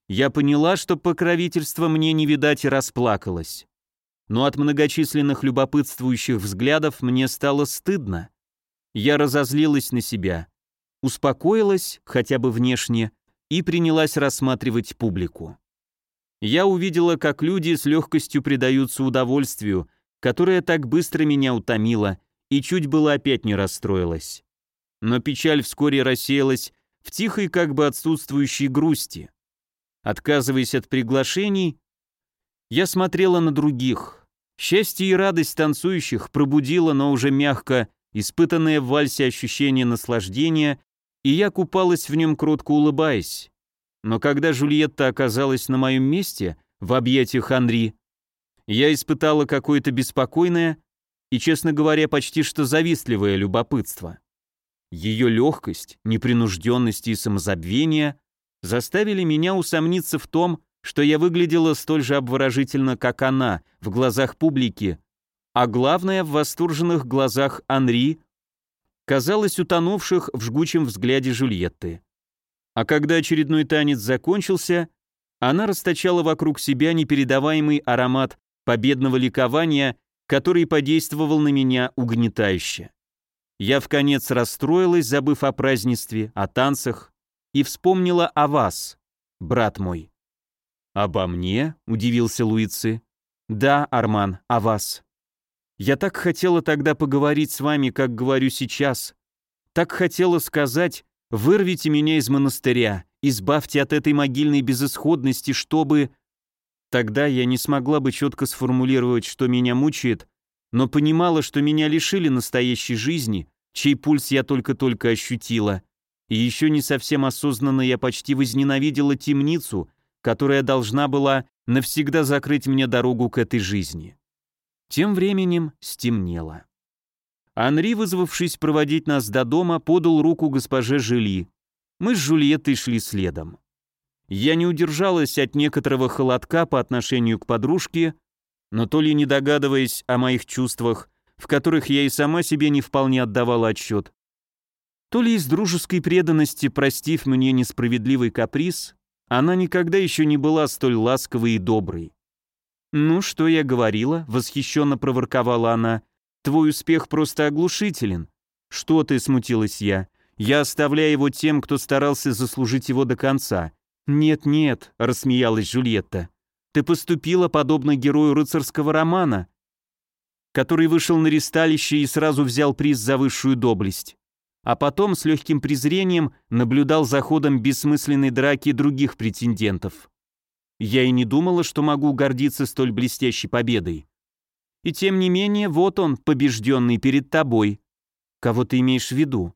Я поняла, что покровительства мне не видать и расплакалась. Но от многочисленных любопытствующих взглядов мне стало стыдно. Я разозлилась на себя, успокоилась, хотя бы внешне, и принялась рассматривать публику. Я увидела, как люди с легкостью предаются удовольствию, которое так быстро меня утомило, и чуть было опять не расстроилась. Но печаль вскоре рассеялась в тихой, как бы отсутствующей грусти. Отказываясь от приглашений, я смотрела на других. Счастье и радость танцующих пробудило, но уже мягко, испытанное в вальсе ощущение наслаждения, и я купалась в нем, кротко улыбаясь. Но когда Жульетта оказалась на моем месте, в объятиях Анри, я испытала какое-то беспокойное и, честно говоря, почти что завистливое любопытство. Ее легкость, непринужденность и самозабвение заставили меня усомниться в том, что я выглядела столь же обворожительно, как она, в глазах публики, а главное, в восторженных глазах Анри, казалось утонувших в жгучем взгляде Жульетты. А когда очередной танец закончился, она расточала вокруг себя непередаваемый аромат победного ликования, который подействовал на меня угнетающе. Я в конец расстроилась, забыв о празднестве, о танцах, и вспомнила о вас, брат мой. «Обо мне?» — удивился Луицы. «Да, Арман, о вас. Я так хотела тогда поговорить с вами, как говорю сейчас. Так хотела сказать, вырвите меня из монастыря, избавьте от этой могильной безысходности, чтобы...» Тогда я не смогла бы четко сформулировать, что меня мучает, но понимала, что меня лишили настоящей жизни, чей пульс я только-только ощутила, и еще не совсем осознанно я почти возненавидела темницу, которая должна была навсегда закрыть мне дорогу к этой жизни. Тем временем стемнело. Анри, вызвавшись проводить нас до дома, подал руку госпоже Жили. Мы с Жульеттой шли следом. Я не удержалась от некоторого холодка по отношению к подружке, но то ли не догадываясь о моих чувствах, в которых я и сама себе не вполне отдавала отчет, то ли из дружеской преданности, простив мне несправедливый каприз, она никогда еще не была столь ласковой и доброй. «Ну, что я говорила?» — восхищенно проворковала она. «Твой успех просто оглушителен». «Что ты?» — смутилась я. «Я оставляю его тем, кто старался заслужить его до конца». «Нет-нет», — рассмеялась Жульетта. «Ты поступила подобно герою рыцарского романа, который вышел на ристалище и сразу взял приз за высшую доблесть а потом с легким презрением наблюдал за ходом бессмысленной драки других претендентов. Я и не думала, что могу гордиться столь блестящей победой. И тем не менее, вот он, побежденный перед тобой. Кого ты имеешь в виду?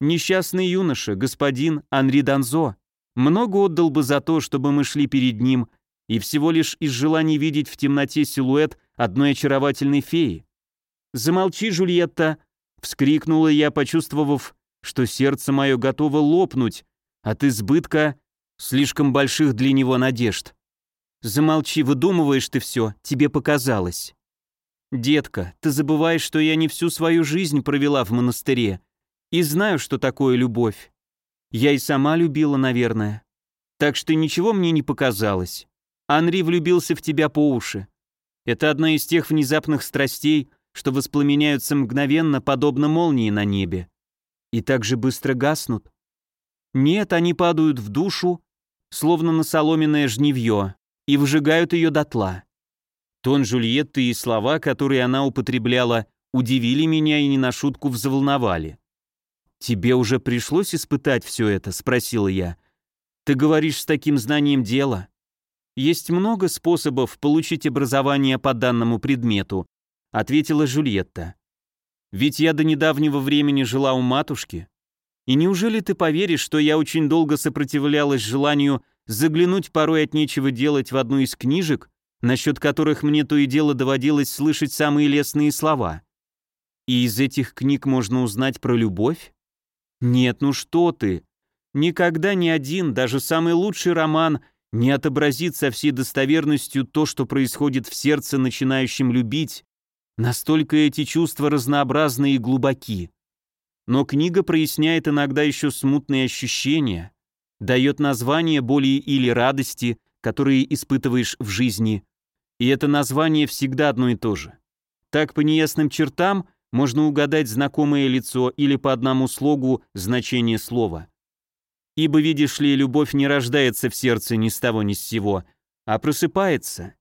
Несчастный юноша, господин Анри Данзо, много отдал бы за то, чтобы мы шли перед ним, и всего лишь из желания видеть в темноте силуэт одной очаровательной феи. Замолчи, Жульетта, Вскрикнула я, почувствовав, что сердце мое готово лопнуть от избытка слишком больших для него надежд. Замолчи, выдумываешь ты все, тебе показалось. Детка, ты забываешь, что я не всю свою жизнь провела в монастыре и знаю, что такое любовь. Я и сама любила, наверное. Так что ничего мне не показалось. Анри влюбился в тебя по уши. Это одна из тех внезапных страстей, что воспламеняются мгновенно, подобно молнии на небе, и так же быстро гаснут. Нет, они падают в душу, словно на соломенное жнивье, и выжигают ее дотла. Тон Жульетты и слова, которые она употребляла, удивили меня и не на шутку взволновали. «Тебе уже пришлось испытать все это?» — спросила я. «Ты говоришь с таким знанием дела. Есть много способов получить образование по данному предмету, ответила Жульетта. Ведь я до недавнего времени жила у матушки. И неужели ты поверишь, что я очень долго сопротивлялась желанию заглянуть порой от нечего делать в одну из книжек, насчет которых мне то и дело доводилось слышать самые лестные слова? И из этих книг можно узнать про любовь? Нет, ну что ты? Никогда ни один, даже самый лучший роман не отобразит со всей достоверностью то, что происходит в сердце начинающем любить, Настолько эти чувства разнообразны и глубоки. Но книга проясняет иногда еще смутные ощущения, дает название боли или радости, которые испытываешь в жизни, и это название всегда одно и то же. Так по неясным чертам можно угадать знакомое лицо или по одному слогу значение слова. Ибо, видишь ли, любовь не рождается в сердце ни с того ни с сего, а просыпается.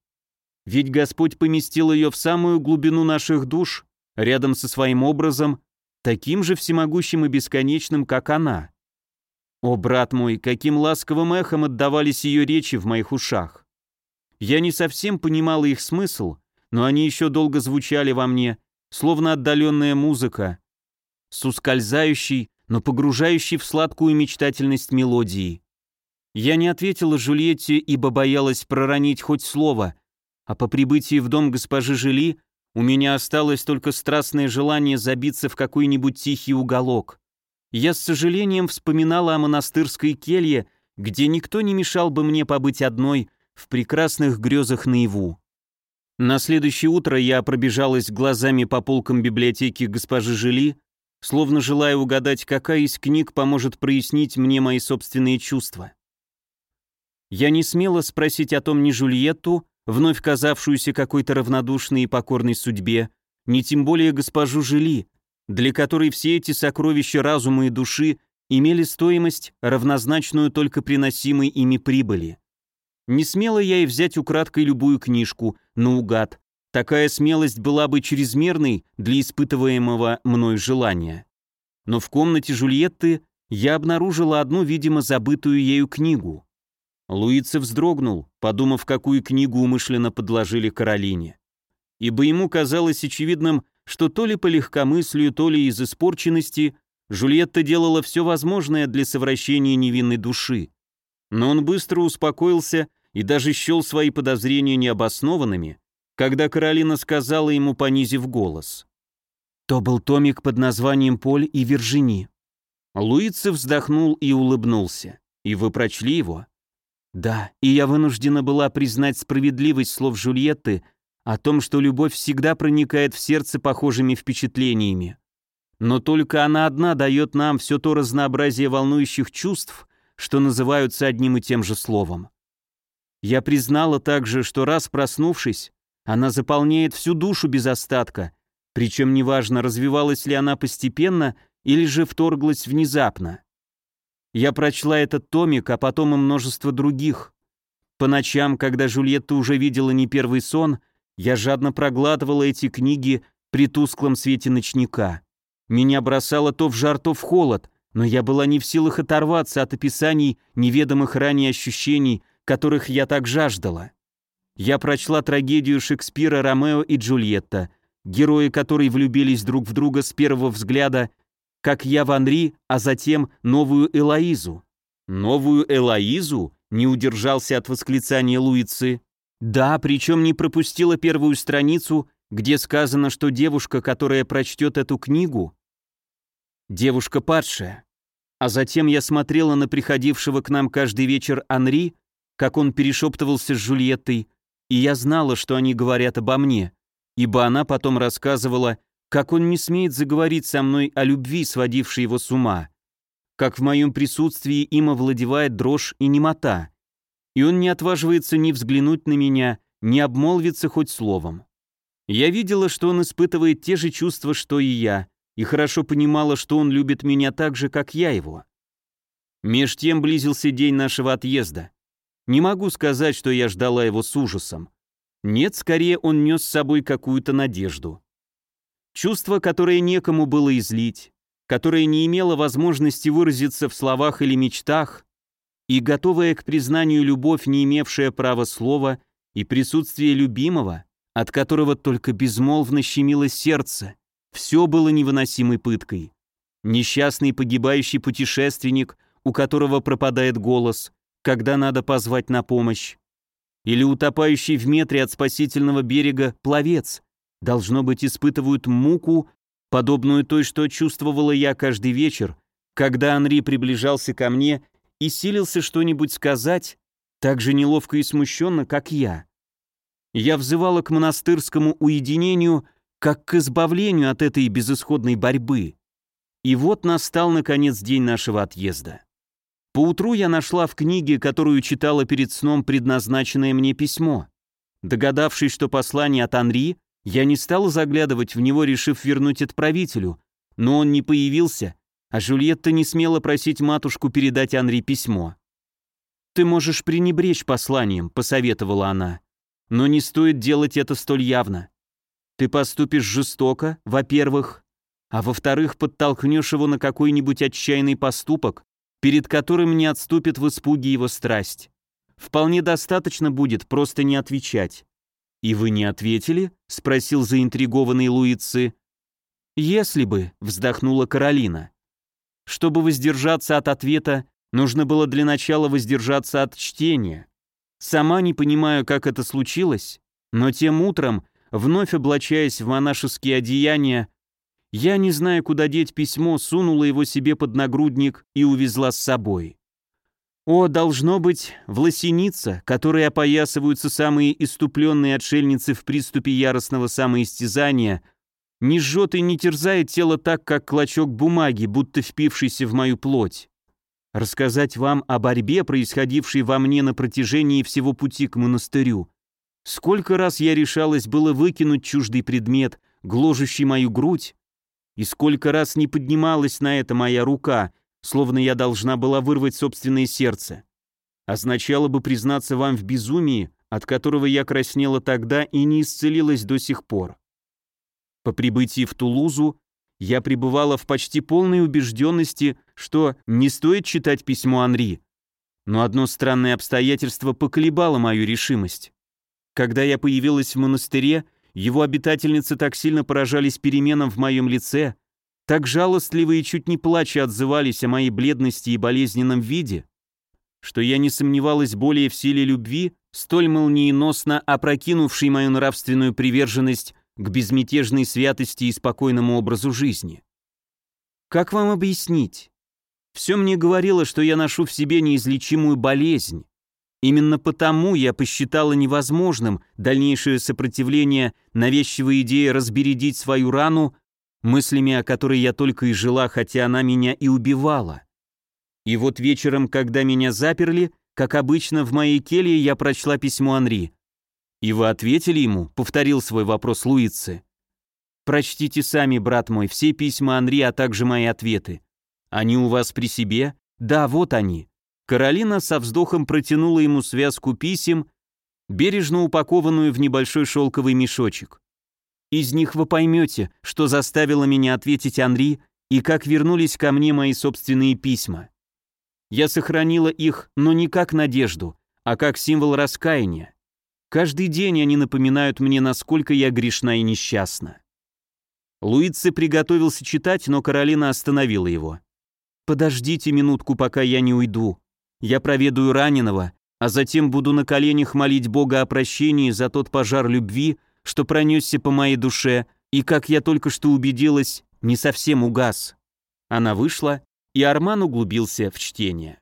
Ведь Господь поместил ее в самую глубину наших душ, рядом со своим образом, таким же всемогущим и бесконечным, как она. О, брат мой, каким ласковым эхом отдавались ее речи в моих ушах. Я не совсем понимала их смысл, но они еще долго звучали во мне, словно отдаленная музыка, с ускользающей, но погружающей в сладкую мечтательность мелодии. Я не ответила Жульетте, ибо боялась проронить хоть слово, а по прибытии в дом госпожи Жили у меня осталось только страстное желание забиться в какой-нибудь тихий уголок. Я с сожалением вспоминала о монастырской келье, где никто не мешал бы мне побыть одной в прекрасных грезах наяву. На следующее утро я пробежалась глазами по полкам библиотеки госпожи Жили, словно желая угадать, какая из книг поможет прояснить мне мои собственные чувства. Я не смела спросить о том ни Жульетту, вновь казавшуюся какой-то равнодушной и покорной судьбе, ни тем более госпожу Жили, для которой все эти сокровища разума и души имели стоимость, равнозначную только приносимой ими прибыли. Не смела я и взять украдкой любую книжку, наугад. Такая смелость была бы чрезмерной для испытываемого мной желания. Но в комнате Жульетты я обнаружила одну, видимо, забытую ею книгу. Луица вздрогнул, подумав, какую книгу умышленно подложили Каролине. Ибо ему казалось очевидным, что то ли по легкомыслию, то ли из испорченности Жульетта делала все возможное для совращения невинной души. Но он быстро успокоился и даже счел свои подозрения необоснованными, когда Каролина сказала ему, понизив голос. То был томик под названием «Поль и Вержини». Луица вздохнул и улыбнулся. «И вы прочли его?» «Да, и я вынуждена была признать справедливость слов Жульетты о том, что любовь всегда проникает в сердце похожими впечатлениями. Но только она одна дает нам все то разнообразие волнующих чувств, что называются одним и тем же словом. Я признала также, что раз проснувшись, она заполняет всю душу без остатка, причем неважно, развивалась ли она постепенно или же вторглась внезапно. Я прочла этот томик, а потом и множество других. По ночам, когда Жульетта уже видела не первый сон, я жадно проглатывала эти книги при тусклом свете ночника. Меня бросало то в жар, то в холод, но я была не в силах оторваться от описаний неведомых ранее ощущений, которых я так жаждала. Я прочла трагедию Шекспира «Ромео и Джульетта», герои которой влюбились друг в друга с первого взгляда, как я в Анри, а затем новую Элоизу. «Новую Элоизу?» — не удержался от восклицания Луицы. «Да, причем не пропустила первую страницу, где сказано, что девушка, которая прочтет эту книгу, девушка падшая. А затем я смотрела на приходившего к нам каждый вечер Анри, как он перешептывался с Жульеттой, и я знала, что они говорят обо мне, ибо она потом рассказывала, как он не смеет заговорить со мной о любви, сводившей его с ума, как в моем присутствии им овладевает дрожь и немота, и он не отваживается ни взглянуть на меня, ни обмолвиться хоть словом. Я видела, что он испытывает те же чувства, что и я, и хорошо понимала, что он любит меня так же, как я его. Меж тем близился день нашего отъезда. Не могу сказать, что я ждала его с ужасом. Нет, скорее он нес с собой какую-то надежду. Чувство, которое некому было излить, которое не имело возможности выразиться в словах или мечтах, и готовая к признанию любовь, не имевшая права слова, и присутствие любимого, от которого только безмолвно щемило сердце, все было невыносимой пыткой. Несчастный погибающий путешественник, у которого пропадает голос, когда надо позвать на помощь. Или утопающий в метре от спасительного берега пловец, должно быть, испытывают муку, подобную той, что чувствовала я каждый вечер, когда Анри приближался ко мне и силился что-нибудь сказать, так же неловко и смущенно, как я. Я взывала к монастырскому уединению, как к избавлению от этой безысходной борьбы. И вот настал, наконец, день нашего отъезда. Поутру я нашла в книге, которую читала перед сном, предназначенное мне письмо. Догадавшись, что послание от Анри, Я не стала заглядывать в него, решив вернуть отправителю, но он не появился, а Жюльетта не смела просить матушку передать Анри письмо. «Ты можешь пренебречь посланием», — посоветовала она. «Но не стоит делать это столь явно. Ты поступишь жестоко, во-первых, а во-вторых, подтолкнешь его на какой-нибудь отчаянный поступок, перед которым не отступит в испуге его страсть. Вполне достаточно будет просто не отвечать. «И вы не ответили?» — спросил заинтригованный Луицы. «Если бы», — вздохнула Каролина. Чтобы воздержаться от ответа, нужно было для начала воздержаться от чтения. Сама не понимаю, как это случилось, но тем утром, вновь облачаясь в монашеские одеяния, я, не зная, куда деть письмо, сунула его себе под нагрудник и увезла с собой. О, должно быть, власеница, которой опоясываются самые иступленные отшельницы в приступе яростного самоистязания, не жжет и не терзает тело так, как клочок бумаги, будто впившийся в мою плоть. Рассказать вам о борьбе, происходившей во мне на протяжении всего пути к монастырю. Сколько раз я решалась было выкинуть чуждый предмет, гложущий мою грудь, и сколько раз не поднималась на это моя рука, словно я должна была вырвать собственное сердце. Означало бы признаться вам в безумии, от которого я краснела тогда и не исцелилась до сих пор. По прибытии в Тулузу я пребывала в почти полной убежденности, что не стоит читать письмо Анри. Но одно странное обстоятельство поколебало мою решимость. Когда я появилась в монастыре, его обитательницы так сильно поражались переменам в моем лице, так жалостливо и чуть не плача отзывались о моей бледности и болезненном виде, что я не сомневалась более в силе любви, столь молниеносно опрокинувшей мою нравственную приверженность к безмятежной святости и спокойному образу жизни. Как вам объяснить? Все мне говорило, что я ношу в себе неизлечимую болезнь, Именно потому я посчитала невозможным дальнейшее сопротивление навязчивой идее разбередить свою рану мыслями, о которой я только и жила, хотя она меня и убивала. И вот вечером, когда меня заперли, как обычно в моей келье я прочла письмо Анри. «И вы ответили ему?» — повторил свой вопрос Луицы. «Прочтите сами, брат мой, все письма Анри, а также мои ответы. Они у вас при себе? Да, вот они. Каролина со вздохом протянула ему связку писем, бережно упакованную в небольшой шелковый мешочек. «Из них вы поймете, что заставило меня ответить Анри и как вернулись ко мне мои собственные письма. Я сохранила их, но не как надежду, а как символ раскаяния. Каждый день они напоминают мне, насколько я грешна и несчастна». Луице приготовился читать, но Каролина остановила его. «Подождите минутку, пока я не уйду. Я проведаю раненого, а затем буду на коленях молить Бога о прощении за тот пожар любви, что пронесся по моей душе и, как я только что убедилась, не совсем угас. Она вышла, и Арман углубился в чтение.